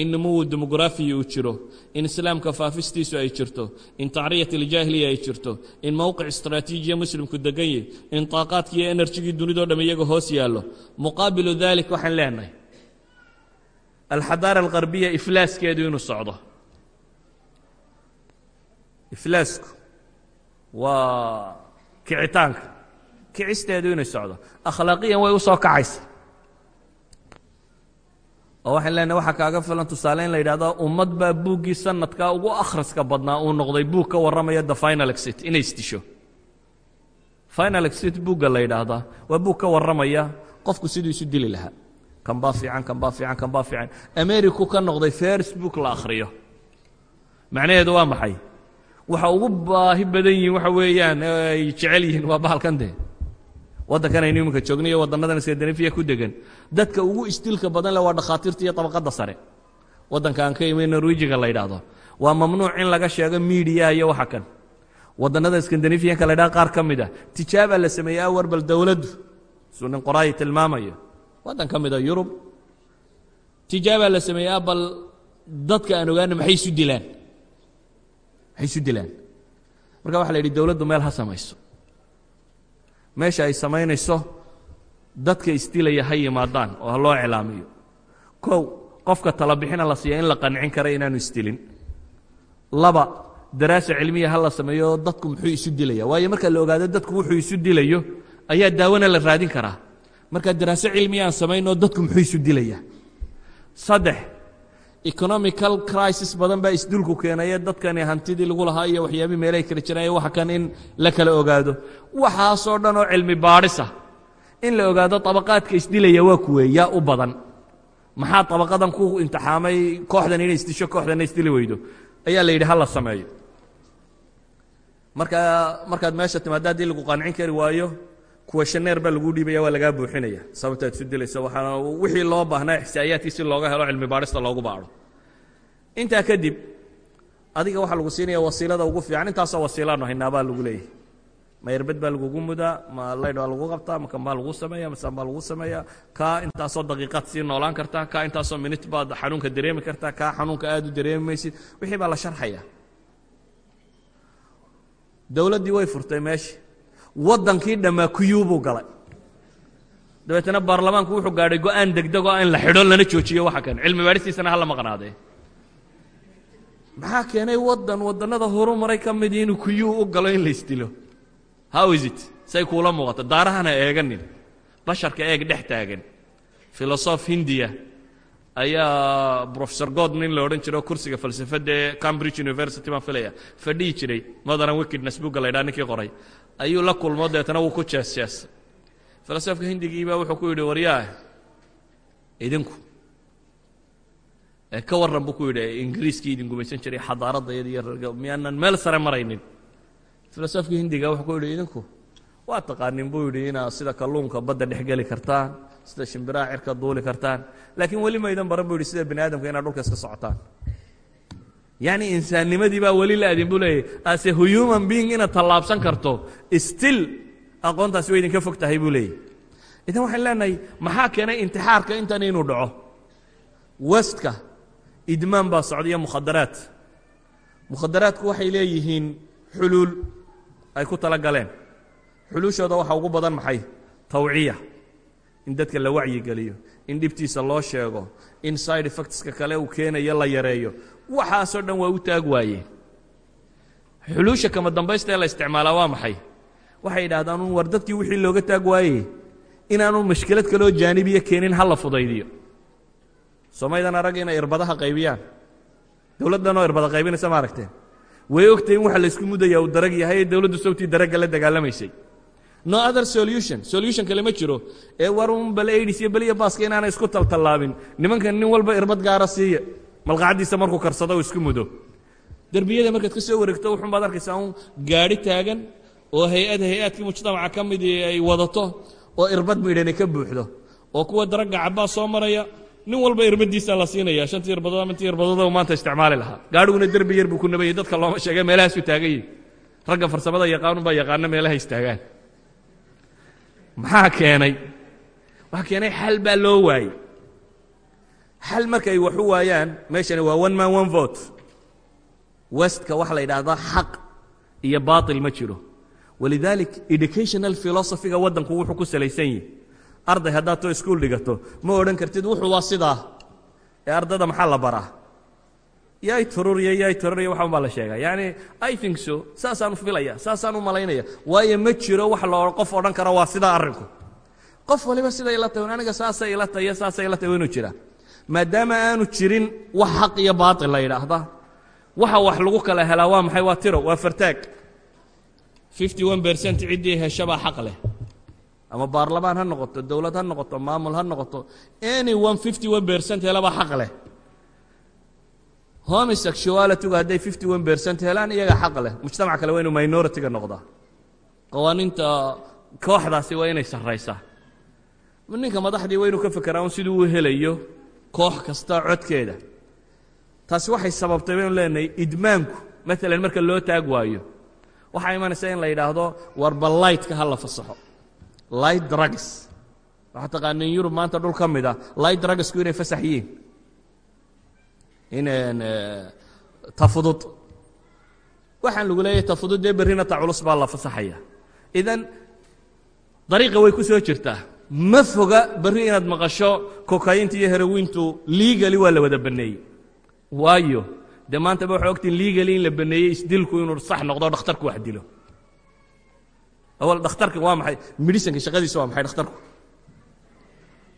in numuwu demografiya uu jiro in islaamka faafistiisu ay jirto in tacriyat aljaahiliya ay jirto in mowqic istraatiijiya muslimku degan yahy in taaqaadkii iyo enerjigii dunidao dhamm iyaga hoos yaallo. Muqaabilu dalik waxaan leenahay. Alxadaara algarbiya iflaaskeedu inuu socdo. Iflaasku waa kicitaanka. Kicisteedu inay socdo. Akhlaaqiyan way u kacaysa oo waxaan leenahay waxaa kaaga filan tusaale in la yidhahdo ummad baa buuggii sanadkaa ugu akhriska badnaa uu noqday buug ka warramaya the final exit inay isdisho. Final exit buugga la yidhaahdaa waa buug ka warramaya qofku siduu isu dili lahaa. Kan baa fiican kan baa fiican kan baa fiican. Americu ka noqday first book la akhriyo. Macnaheedu waa maxay? Waxa ugu baahi badan yihiin waxa weeyaan ay jecel yihiin waa bahalkan dee waddankan aynu iminka joogna iyo waddannadan skandinafiya ku degan dadka ugu istilka badan leh waa dhakhaatiirta iyo tabaqadda sare. Waddanka aan ka imay norwejiga la yidhaahdo. Waa mamnuuc in laga sheego miidiyaha iyo waxa kan. Waddannada skandinafiyanka la yidhahdo qaar ka mid ah tijaabaa la sameeyey awar bal dowladdu suu nin qoraayi tilmaamayo waddan ka mid a yurub. Tijaabaa la sameeyey ah bal dadka aan ogaana maxay isu dilaan? Maxay isu dilaan? Marka waxa la yidhi dowladdu meel ha samayso meesha ay samaynayso dadka isdilaya ha yimaadaan oo ha loo iclaamiyo kow qofka talabixina la siiya in la qancin kara inaanu isdilin laba daraasa cilmiya ha la sameeyo dadku muxuu isu dilaya? Waayo marka la ogaado dadku wuxuu isu dilayo ayaa daawana la raadin karaa. Marka daraaso cilmiya aan samaynoo dadku muxuu isu dilaya? Saddex economical crisis badan baa isdulku keenaye dadkani hantidii lagu lahaa iyo waxyaabihii meelahay kala jiraaye waxa kan in la kala ogaado. Waxaasoo dhan oo cilmi baadhisa in la ogaado tabaqaadka isdilaya waa kuwee u badan. Maxaa tabaqadan ku imtixaamay? Kooxdan inay isdisho kooxdanna isdili weydo. Ayaa la yidhi ha la sameeyo. Marka markaad meesha timaado haddii lagu qancin kari waayo kuwa shaneer baa lagu dhiibaya waa lagaa buuxinaya sababtaad isu dilaysa waxaana wixii loo baahnaa ixsaa'iyaadkii si looga helo cilmi baadhista loogu baadho. Intaa kadib adiga waxaa lagu siinaya wasiilada ugu fiican. Intaasoo wasiilaanu haynaa baa lagu leeyahay. Ma erbed baa lagugu mudaa ma laydh baa lagu qabtaa ma kan baa lagu sameeya masaan baa lagu sameeya kaa intaasoo daqiiqaad sii noolaan kartaa kaa intaasoo minit baad xanuunka dareemi kartaa kaa xanuunka aad u dareemi maysid wixii baa la sharxaya dowladdii way furtay meesha waddankii dhammaa kuyuu buu galay. Dabeetana baarlamaanku wuxuu gaadhay go'aan degdeg oo in la xidho lana joojiyo waxa kan cilmi baadhistiisana hala maqnaadee. Maxaa keenay waddan waddannada horumaray ka midii inuu kuyuu u galo in la isdilo? How is it? Say kuula muuqato daarahana eeganin. Basharka eeg dhex taagan. Filosof hindiya ayaa professor god nin la odhan jiro kursiga falsafadda ee cambridge university baan filaya fadhihi jiray modern wickedness bugga la ydhaha ninkii qoray ayuu la kulmo deetana wuu ku jees jeesay filosofka hindigiibaa wuxuu ku yidhi waryaah idinku. Ee ka warran buu ku yidhi ingiriiskii idin gumaysan jiray xadaaradayada iyo reer miyaanan meel sare maraynin. Filosofka hindiga wuxuu ku yidhi idinku waa taqaanin buu yidhi inaad sida kalluunka badda dhex kartaan sida shimbiraha cirka duuli kartaan. Laakiin weli maydan baran buu yidhi sida bini aadamka inaad dhulka iska socotaan yacni insaannimadii baa weli la-din buu leeyahy ase human being inaad tallaabsan karto still aqoontaasi way idinka fog tahay buu leeyahy idan waxaan leenahay maxaa keenay intixaarka intan inuu dhaco? Westka idmaan baa socda iyo mukhadaraad mukhadaraadku waxay leeyihiin xuluul ay ku tala galeen xuluushooda waxaa ugu badan maxay? Tawciya. In dadka la wacyigeliyo in dhibtiisa loo sheego in side effectska kale uu keenayo la yareeyo waxaasoo dhan waa u taag waayeen xuluusha kama dambaysta ee la isticmaalaa waa maxay? Waxay yidhahdaan un war dadkii wixii looga taag waayey inaanu mashkilad kaloo jaanibiya keenin ha la fudaydiyo. Soomaydan arag inay irbadaha qaybiyaan. Dowladdanoo irbada qaybinaysa ma aragteen. Way ogtay in waxa laysku mudaya uu darag yahay ee dowladdu sawtii daragga la dagaalamaysay. No other solution. Solution kale ma jiro ee war un bal aidis iyo beliya baaska inaanay isku taltallaabin. Nimankan nin walba irbad gaara siiya malqacaddiisa markuu karsado uu isku mudo. Derbiyada markaad ka soo wareegto wuxun baad arkaysaa un gaadhi taagan oo hay'ad hay'aadkii mujtamaca ka midii ay wadato oo irbad midhani ka buuxdo oo kuwa daragga cabbaa soo maraya nin walba irbadiisa la siinaya shantii irbadood ama intii irbadood uu maanta isticmaali lahaa. Gaadhiguna derbi yar buu ku nabayay dadka looma sheega meelahaasu taagan yihi ragga farsamada yaqaanun baa yaqaana meelaha istaagaan maxaa keenay? Waxaa keenay xal baa loo waayey xal markay wax u waayaan meeshani waa one man one vote. Westka waxa la yidhaahdaa xaq iyo baatil ma jiro. Walidalik educational philosophyga waddanku wuxuu ku salaysan yihi arday haddaad too iskuul dhigato ma odhan kartid wuxuu waa sidaa? Ee ardada maxaa la baraa? Yay tururiya yay tururiya waxan baa la sheegaa yani i think so. Saasaan u filaya saasaan u malaynaya. Waayo ma jiro wax lo qof odhan karo waa sidaa arrinku. Qof waliba siday ila tahay aniga saasay ila tahay iyo saasay ila tahay waa inuu jiraa maadaama aanu jirin wax xaq iyo baatil la yidhaahda. Waxa wax lagu kala helaa waa maxay? Waa tiro waa fartaag. ciddii heshabaa xaq leh. Ama baarlamaan ha noqoto dowlad ha noqoto maamul ha noqoto any one fifty one percent helaba xaq leh. Homosexualitygu hadday fifty one percent helaan iyaga xaq leh. Mujtamac kale waa inuu minority-ga noqdaa. Qawaaniinta kooxdaasi waa inay sarraysaa. Ninka madaxdii waa inuu ka fekeraa un siduu u helayo koox kasta codkeeda. Taasi waxay sababtay baynu leenahay idmaanku maalan marka loo taag waayo waxaa imanaysa in la yidhaahdo warba lightka ha la fasaxo. Light drugs. Waxaa taqaaniin yurub maanta dhul ka mid a light drugsku inay fasax yihiin. In tafudud. Waxaan lagu leeyahay tafudud dee berrina ta culus baa la fasaxaya. Idan dariiqa way ku soo jirtaa ma foga berri inaad maqasho kokainta iyo herowiintu liigali waa la wada banneeyey. Waayo dee maanta ba waxay ogtiin liigali in la banneeyey isdilku inuu sax noqdo dhakhtarku wax dilo. Awal dhakhtarka waa maxay? Medicinka shaqadiisa waa maxay dhakhtarku?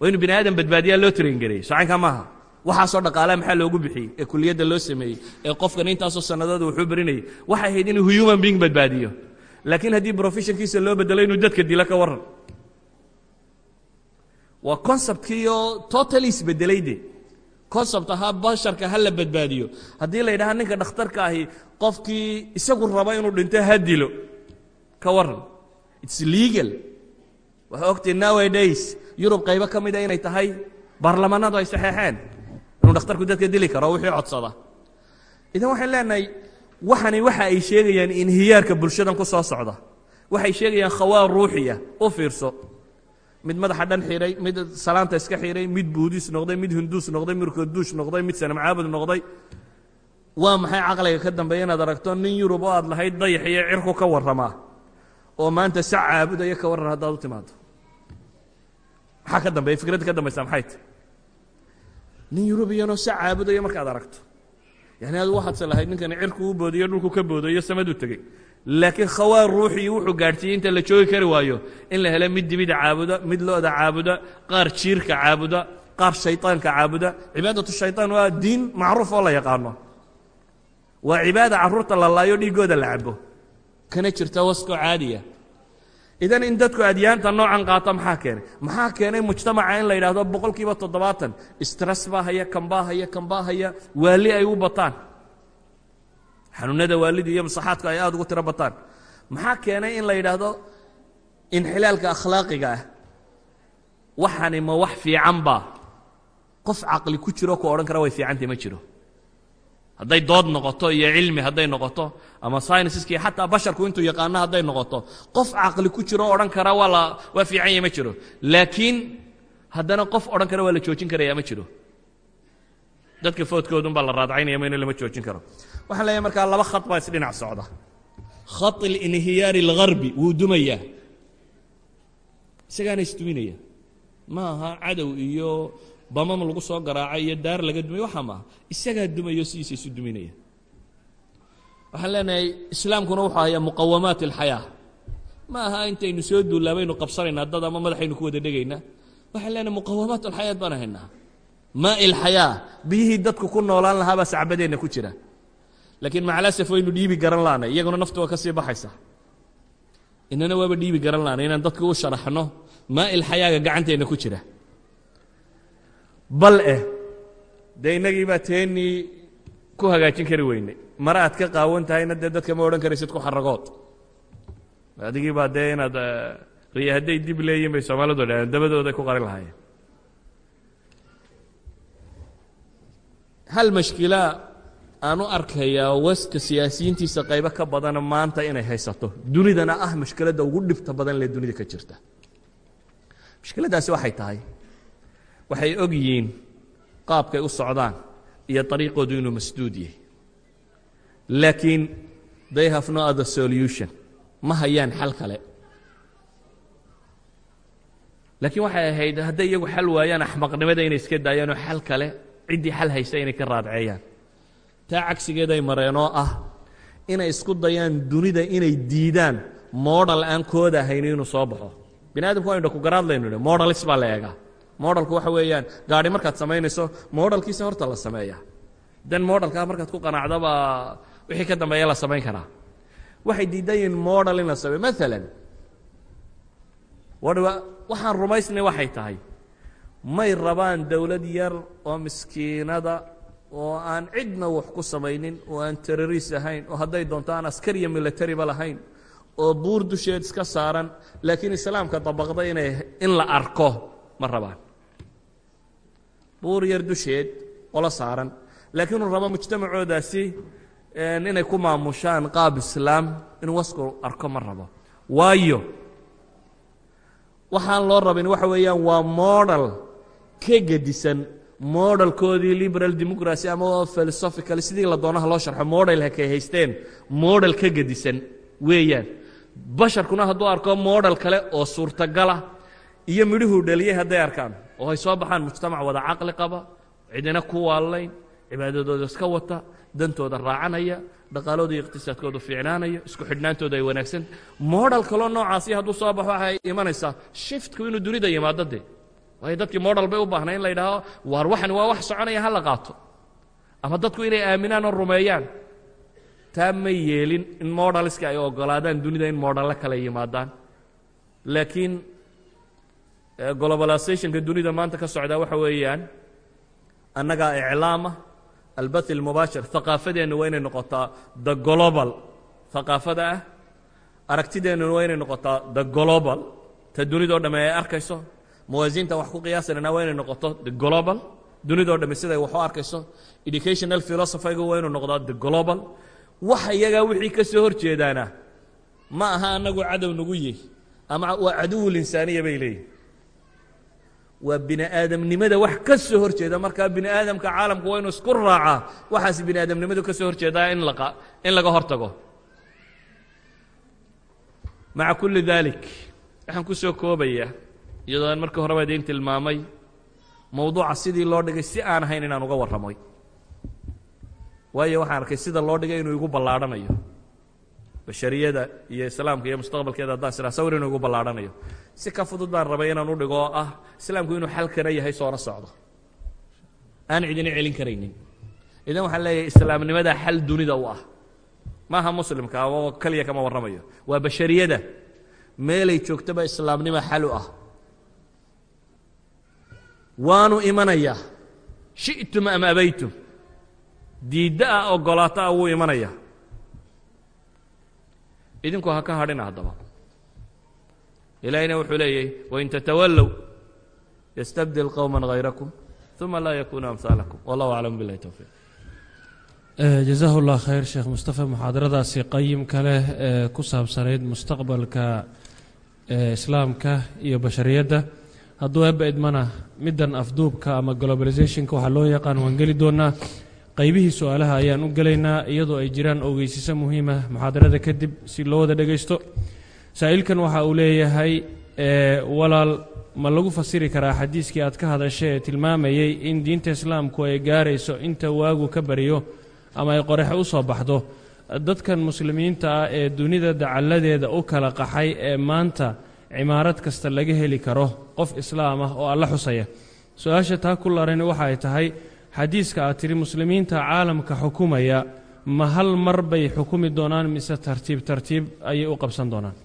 Waa inuu bini aadam badbaadiyaa loo traingareeyey socanka maaha. Waxaasoo dhaqaalaha maxaa loogu bixiyey? Ee kuliyadda loo sameeyey. Ee qofkan intaasoo sannadood wuxuu barinayay waxay ahayd inuu human being badbaadiyo. Laakiin haddii professionkiisa loo bedelo inuu dadka dilo ka warran waa conceptkiioo totally isbedelay de concept ahaa basharka ha la badbaadiyo. Haddii la yidhaha ninka dhakhtarka ahi qofkii isagu raba inuu dhinto ha dilo ka warran. Its legal. Waxaa ogtay nowadays yurub qaybo ka mida inay tahay baarlamaanadu ay saxeexeen. Inuu dhakhtarku dadka dili karo wixii codsada. Idan waxaan leenahay waxani waxa ay sheegayaan inhiyaarka bulshadan ku soo socda. Waxay sheegayaan khawaar ruuxiya u fiirso mid madaxa dhan xihay mid salaanta iska xihay mid buudis noqday mid hinduus noqday mid kurduush noqday mid sanam caabud noqday. Waa maxay caqliga ka dambeeya inaad aragto nin yurub oo aad lahayd dayax iyo cirku ka warramaa oo maanta sac caabudaya ka warran haddaad u timaado maxaa ka dambeeya? Fikradda ka dambaysa maxay? Tahy nin yurubiyanoo sac caabudaya markaad aragto yani adu waxaadse lahayd ninkani cirku u boodiyo dhulku ka boodayo samaduu tegey. Laakiin khawaar ruuxii wuxuu gaadhsiiyey inta la joogi kari waayo in la helo mid dibida caabuda mid lo-da caabuda qaar jiirka caabuda qaar shayطaanka caabuda cibaadatu shayطaan waa diin macruuf oo la yaqaano. Waa cibaada carruurta la laayo dhiiggooda la cabo kana jirta waskoo caadiya idan in dadku adyaanta noocan qaata maxaa keenay? Maxaa keenay mujtamaca in la yidhahdo boqol kiiba toddobaatan? Stress baa haya kan baa haya kan baa haya waali ay u bataan. Xanuunada waalida iyo masaxaadku ay aada ugu tiro bataan. Maxaa keenay in la yidhaahdo inxilaalka akhlaaqiga ah? Waxani ma wax fiican baa? Qof caqli ku jiro ku odhan kara way fiicantay ma jiro hadday dood noqoto iyo cilmi hadday noqoto ama syniseski xataa basharku intuu yaqaano hadday noqoto qof caqli ku jiro odhan kara waa fiican yahy ma jiro. Laakiin haddana qof odhan kara waa la joojin karaya ma jiro. Dadka foodkoodun baa la raadcaynaya mayno lama joojin karo. Waxaan leeyahay markaa laba khad baa isdhinac socda. Khat اlinhiyaari اlgarbi wuu dumayaa isagaana isduminaya ma aha cadow iyo bamam lagu soo garaacay iyo daar laga dumay waxa maaha isagaa dumayo sidiisa isu duminaya. Waxaan leenahay islaamkuna wuxuu hayaa muqawamaat alxayaa. Ma aha intaynu soo duullaa baynu qabsanaynaa dad ama madaxaynu ku wada dhegaynaa waxaan leenahay muqawamaat alxayaat baan haynaa maa ilxayaa biyihii dadku ku noolaan lahaabaa sacbadeenna ku jira. Laakiin macalasaf waynu dhiibi garan laanay iyaguna naftu waa ka sii baxaysa. Inana waaba dhiibi garan laanay inaan dadku u sharaxno. Maa ilxayaaga gacanteenna ku jira bal eh. Dee innagii baa teennii ku hagaajin kari weynay. Mare aad ka qaawan tahayna dee dadka ma odhan karaysid ku xaragood adigii baa dee inaad riya hadday dib leeyihiin bay soomaalidu dhaheen dabadooday ku qarin lahaayeen. Hal mashkila aan u arkayaa waska siyaasiyiintiisa qaybo ka badana maanta inay haysato. Dunidana ah mashkiladda ugu dhibta badan lee dunida ka jirta. Mashkiladdaasi waxay tahay waxay og yihiin qaabkay u socdaan iyo ariiqoodu inuu masduud yahay. Laakiin they have no other solution. Ma hayaan xal kale. Laakiin waxay ahayd hadday iyagu xal waayaan axmaqnimada inay iska daayaan oo xal kale ciddii xal haysa inay ka raadceeyaan taa cagsigeeday mareen oo ah inay isku dayaan dunida inay diidaan modal aan kooda ahayn inuu soo baxo. Bini aadamku waynu dhakugaraadlaynu hi modalis baa la eegaa modalku waxa weeyaan gaadhi markaad samaynayso modalkiisa horta la sameeya dan modalkaa markaad ku qanacdaba wixii ka dambeeya la samayn karaa. Waxay diidan yihiin modal in la sameeyo. Maalan waxaan rumaysnay waxay tahay. May rabaan dowlad yar oo miskiinada oo aan cidna wax ku samaynin oo aan terroriis ahayn oo hadday doonto aan askariya militariba lahayn oo buur dusheed iska saaran laakiin islaamka dabaqda inay in la arko ma rabaan. Buur yar dusheed ola saaran. Laakiin uu rabo mujtamacoodaasi inay ku maamushaan qaab islaam inuu wasku arko ma rabo. Waayo waxaan loo rabin waxa weeyaan waa modal ka gedisan modalkoodii liberal democracy ama philosophical sidii la doonaha loo sharxo model hakay haysteen modal ka gedisan weeyaan. Basharkuna hadduu arko modal kale oo suurtagala iyo midhuhuu dhaliyey hadday arkaan. Oo ay soo baxaan mujtamac wada caqli qaba cidina ku waalayn cibaadadooda iska wata dantooda raacanaya dhaqaalooda iyo iqtisaadkoodu fiicnaanayo isku xidhnaantooda ay wanaagsan. Modal kaloo noocaasi hadduu soo baxo waxay imanaysaa shiftku inuu dunida yimaado dee. Waayo dadkii modal bay u baahnay in la yidhaaho waar waxan waa wax soconaya ha la qaato. Ama dadku inay aaminaan oo rumeeyaan taa may yeelin in modaliska ay ogolaadaan dunida in modalle kale yimaadaan. Laakiin globalizationka dunida maanta ka socdaa waxa weeyaan annagaa iclaama albath almubaashir haqaafadeennu waa inay noqotaa the global. Haqaafada ah aragtideennuna waa inay noqotaa the global. Ta dunidao dhamme ay arkayso muwaasiinta wax ku qiyaasanana waa inay noqoto the global. Dunidao dhamme siday wax u arkayso educational philosophygu waa inuu noqdaa the global. Wax iyagaa wixii ka soo hor jeedaana ma aha annagu cadow nagu yihi ama waa caduwul insaaniya bay leeyihiin waa bini aadamnimada wax ka soo hor jeeda markaa bini aadamka caalamku waa inuu isku raacaa waxaas bini aadamnimadu ka soo hor jeedaa in la in laga hor tago maca kulli dalik waxaan ku soo koobaya iyadoo aan markii horeba idiin tilmaamay mowduuca sidii loo dhigay si aan ahayn inaan uga warramoy. Waayo waxaan arkay sida loo dhigay inuu igu ballaadhanayo. Bashariyada iyo islaamka iyo mustaqbalkeeda haddaan siraa sawir inuu igu ballaadhanayo si ka fudud baan rabay inaan u dhigo oo ah islaamku inuu xalkana yahay soona socdo. Aan cidina celin karaynin. Idan waxaan leeyahay islaamnimada xal dunida u ah. Maaha muslimka oo keliya kama warramayo. Waa bashariyada. Meelay joogtaba islaamnima xal u ah. Waanu imanayaa shi'tum am abaytum. Diidda ah ogolaato ah wuu imanaya. Idinku ha ka hadhina haddaba ilaahayna wuxuu leeyahy wain tatawallow ystabdil qowma hayrakum uma laa yakunu amhaalakum wallahu aclam billahi towfiiq jazahu llah khayr sheekh mustafa muxaadaradaasi qayimka leh ee ku saabsanayd mustaqbalka islaamka iyo bashariyadda hadduu eebba idmana middan afduubka ama globalizationka waxaa loo yaqaan waan geli doonaa qaybihii su'aalaha ayaan u gelaynaa iyadoo ay jiraan ogeysiso muhiima muxaadarada kadib si loo wada dhegaysto saa'ilkan waxa uu leeyahay walaal ma lagu fasiri karaa xadiiskii aad ka hadashay ee tilmaamayey in diinta islaamku ay gaarayso inta waagu ka bariyo ama ay qoraxe u soo baxdo. Dadkan muslimiinta ah ee dunida dacalladeeda u kala qaxay ee maanta cimaarad kasta laga heli karo qof islaam ah oo alla xusaya. Su'aasha taa ku larani waxa ay tahay xadiiska aad tidhi muslimiinta caalamka xukumaya ma hal mar bay xukumi doonaan mise tartiib tartiib ayay u qabsan doonaan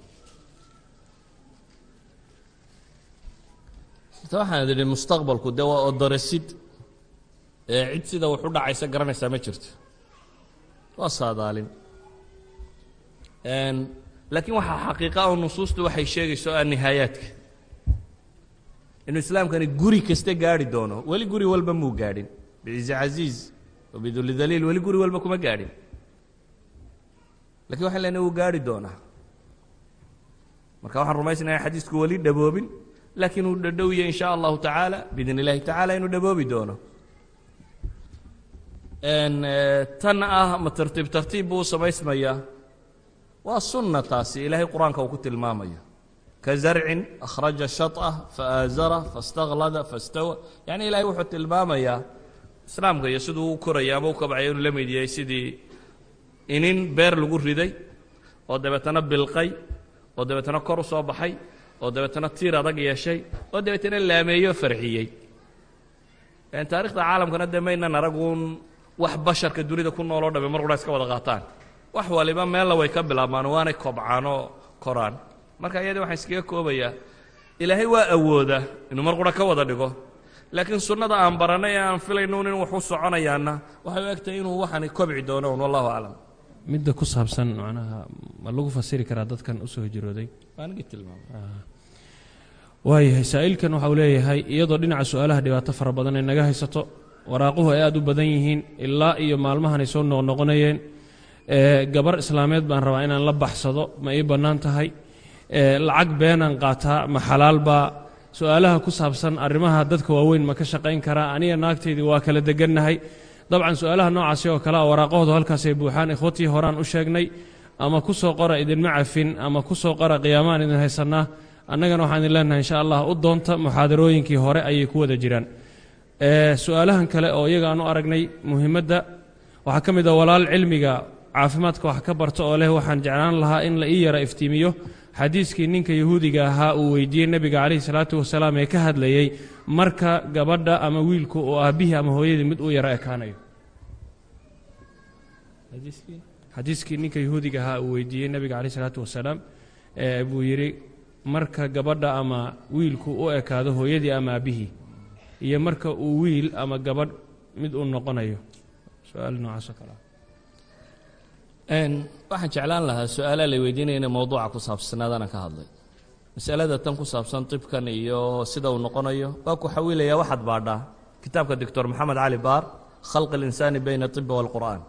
waxaan idhi mustaqbalku dee waa odoresid. Ee cid sida wax u dhacaysa garanaysaa ma jirto. Waa saadaalin. Laakiin waxaa xaqiiqa oo nusuustu waxay sheegayso a nihaayaadka. Inuu islaamkani guri kasta gaarhi doono weli guri walba muu gaadhin. Bicizi casiiz oo biduli daliil weli guri walba kuma gaadhin. Lakin waxaan lena wuu gaarhi doonaa. Marka waxaan rumaysnayaa xadiisku weli dhaboobin laakiin uu dhadhowiye in sha allahu tacaala biidn illahi tacaala inuu dhaboobi doono tan ah ma tartiib tartiib buu u samaysmayaa waa sunna taasi ilaahay qur-aanka uu ku tilmaamayo ka zarcin akhraja shaطأh faaazara faاstaklada faاstawa yani ilahay wuxuu tilmaamayaa islaamka iyo siduu u koraya ama u kabcaya inuu la mid yahay sidii inin beer lagu riday oo dabeetana bilqay oo dabeetana kor u soo baxay oo dabeetana tiir adag yeeshay oo dabeetana laameeyo farxiyey. Taarikhda caalamkana dee maynan araguun wax basharka dunida ku nooloo dhame mar qura iska wada qaataan. Wax waliba meella way ka bilaabmaan waanay kobcaan oo koraan. Marka iyadii waxaan iskaga koobayaa ilaahay waa awooda inuu mar qura ka wada dhigo. Laakiin sunnada aan barannay ee aan filayno in wax u soconayaanna waxay u egtahay inuu waxani kobci doono un wallahu aclam midda ku saabsan macnaha ma lagu fasiri karaa dadkan u soo hijrooday? Waayahay saa'ilkan waxa uu leeyahay iyadoo dhinaca su'aalaha dhibaato fara badan ay naga haysato waraaquhu ay aad u badan yihiin ilaa iyo maalmahan ay soo noqnoqonayeen gabar islaameed baan rabaa inaan la baxsado ma ii bannaan tahay lacag beenaan qaataa ma xalaal baa. Su'aalaha ku saabsan arrimaha dadka waaweyn ma ka shaqayn karaa aniga naagtaydii waa kala degannahay dabcan su'aalaha noocaasi oo kale a waraaqahoodu halkaasay buuxaan ikhwatii horaan u sheegnay ama ku soo qora idinma cafin ama ku soo qora qiyaamaan idin haysannaa annagana waxaan idin leenahay insha allah u doonta muxaadarooyinkii hore ayay ku wada jiraan. Su'aalahan kale oo iyaga aan u aragnay muhiimadda waxaa ka mid a walaal cilmiga caafimaadka wax ka barta oo leh waxaan jeclaan lahaa in la ii yara iftiimiyo xadiiskii ninka yahuudiga ahaa uu weydiiyey nebiga calayhi salaatu wasalaam ee ka hadlayey marka gabadha ama wiilku oo aabbihii ama hooyadii mid uu yaro ekaanayo. Xadiiskii ninka yahuudiga ahaa uu weydiiyey nebiga calayhi salaatu wasalaam buu yidhi marka gabadha ama wiilku u ekaado hooyadii ama aabbihii iyo marka uu wiil ama gabadh mid uu noqonayo. Su'aal noocaasoo kale. ah waxaan jeclaan lahaa su-aalaa la weydiinaya inay mowduuca ku saabsanaadana ka hadlay masalada tan ku saabsan tibkan iyo sida uu noqonayo waa ku xawilayaa waxaad baadhaa kitaabka doctor maxamed cali baar khalq اlinsaani bayna اطib wاlqur'an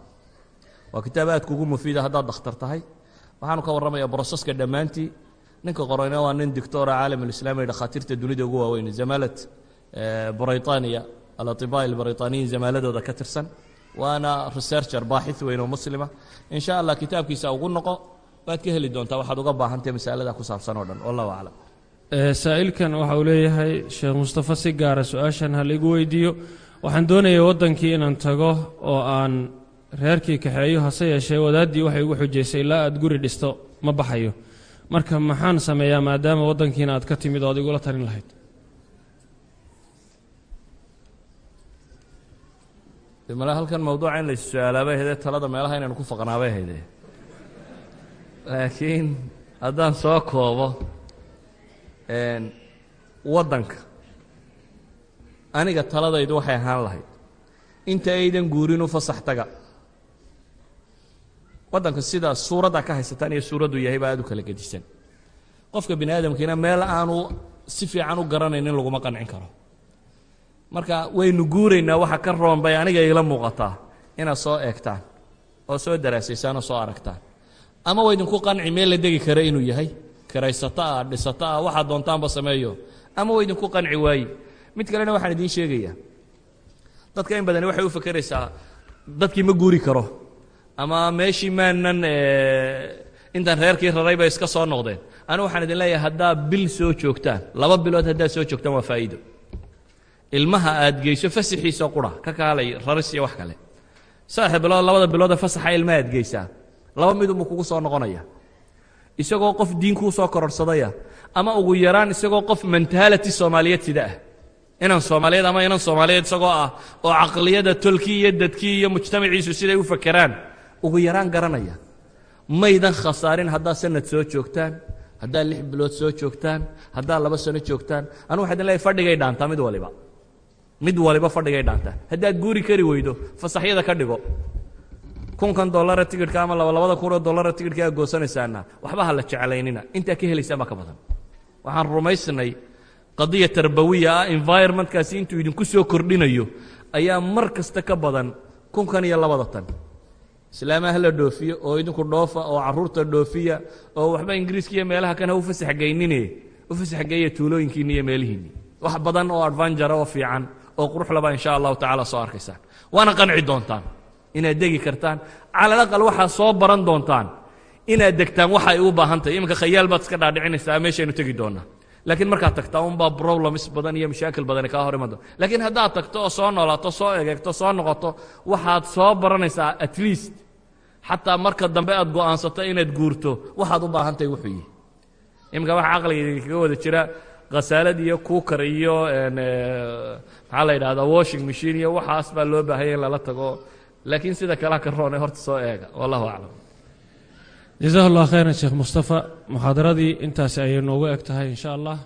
waa kitaab aad kugu mufiida haddaad dakhtar tahay waxaanu ka warramaya broseska dhammaantii ninka qorayna waa nin doctora caalam alislami dhakhaatiirta dunida ugu waaweyn zamaalad brayطaniya alaطibaa albrayطaniyin zamaaladooda ka tirsan waana researcher baaxith weyn oo muslima. In sha allah kitaabkiisa ugu noqo waad ka heli doontaa waxaad uga baahantahay masalada ku saabsan oo dhan. Wallahu aclam saa'ilkan waxa uu leeyahay sheekh mustafa si gaara su'aashan ha laigu weydiiyo. Waxaan doonayay waddankii inaan tago oo aan reerkii kaxeeyo hase yeeshee wadaaddii waxay ugu xujaysay ilaa aad guri dhisto ma baxayo. Marka maxaan sameeyaa maadaama waddankiina aad ka timid oo ad igula talin lahayd male halkan mawduuca in lays su'aalaabay haydee talada meelaha inaynu ku faqnaabay haydee. Laakiin haddaan soo koobo waddanka aniga taladaydu waxay ahaan lahayd. Inta aydan guurin u fasax taga. Waddanka sida suuradda ka haysataan iyo suuraddu yahay baa aad u kala gedisan. Qofka bini aadamkiina meel aanu si fiican u garanaynin laguma qancin karo marka waynu guuraynaa waxa ka roon bay aniga iila muuqataa inaad soo eegtaan oo soo daraasaysaan oo soo aragtaan ama wa idinku qanci meel la degi kara inuu yahay. Kiraysato ah dhisato ah waxaad doontaanba sameeyo. Ama wa idinku qanci waaye mid kalena waxaan idiin sheegayaa. Dadka in badani waxay u fakeraysaa dadkii ma guuri karo. Ama meeshii maanan intaan reerkii raray bay iska soo noqdeen. Anu waxaan idin leeyahay haddaad bil soo joogtaan laba bilood haddaad soo joogtaan waa faa'iido ilmaha aad geyso fasaxiisoo qura ka kaalay raris iyo wax kale. Saddex bilood labada bilood ee fasaxa ilmaha aad geysaa. Laba midunbuu kugu soo noqonaya. Isagoo qof diin kuu soo kororsadaya ama ugu yaraan isagoo qof mentality soomaaliyeed sida ah. Inan soomaaliyeed ama inan soomaaliyeed isagoo ah oo caqliyada tolkii iyo dadkii iyo mujtamaciisu siday u fakeraan ugu yaraan garanaya. Maydan khasaarin haddaad sanad soo joogtaan haddaad lix bilood soo joogtaan haddaad laba sano joogtaan. Anu waxaa idin leeyahay fadhigay dhaantaa mid waliba mid waliba fadhigay dhaantaa haddaad guuri kari weydo fasaxyada ka dhigo. Kunkan dollara tigidhka ama laba labada kunoo dollara tigidhka aad goosanaysaana waxba ha la jeclaynina. Intaa ka helaysaan baa ka badan. Waxaan rumaysnay qadiya tarbawiya ah environmentkaasi intuu idinku soo kordhinayo ayaa mar kasta ka badan kunkan iyo labada tan. Islaamaha la dhoofiyo oo idinku dhoofa oo carruurta dhoofiya oo waxba ingiriiska iyo meelaha kan u fasax u fasax tuulooyinkiinni iyo meelihiinni. Wax badan oo advanjara oo fiican oo qurux laba insha allahu tacaala soo arkaysaan. Waana qanci doontaan inaad degi kartaan. Cala alaqal soo baran doontaan inaad degtaan waxa ay u baahan tahay iminka khayaal baad iska dhaadhicinaysaa meeshaynu tegi doonaa. Laakiin markaad tagtaa unbaa problems badan iyo mashaakil badani kaa hor iman doon laakiin haddaad tagto oo soo noolaato soo egeegto soo noqoto waxaad soo baranaysaa at least. Xataa marka dambe aad go'aansato inaad guurto waxaad u baahan tahay wuxuu yihi iminka waxa caqliga idinkaga wada jira khasaalad iyo kuukar iyo maxaa la yidhahdaa washing machine iyo waxaas baa loo baahanya in lala tago. Laakiin sida kalea ka roone horta soo eega. Wallahu aclam. Jazahu allah khayran sheekh mustafa. Muxaadaradii intaasi ayay noogu eg tahay in sha allah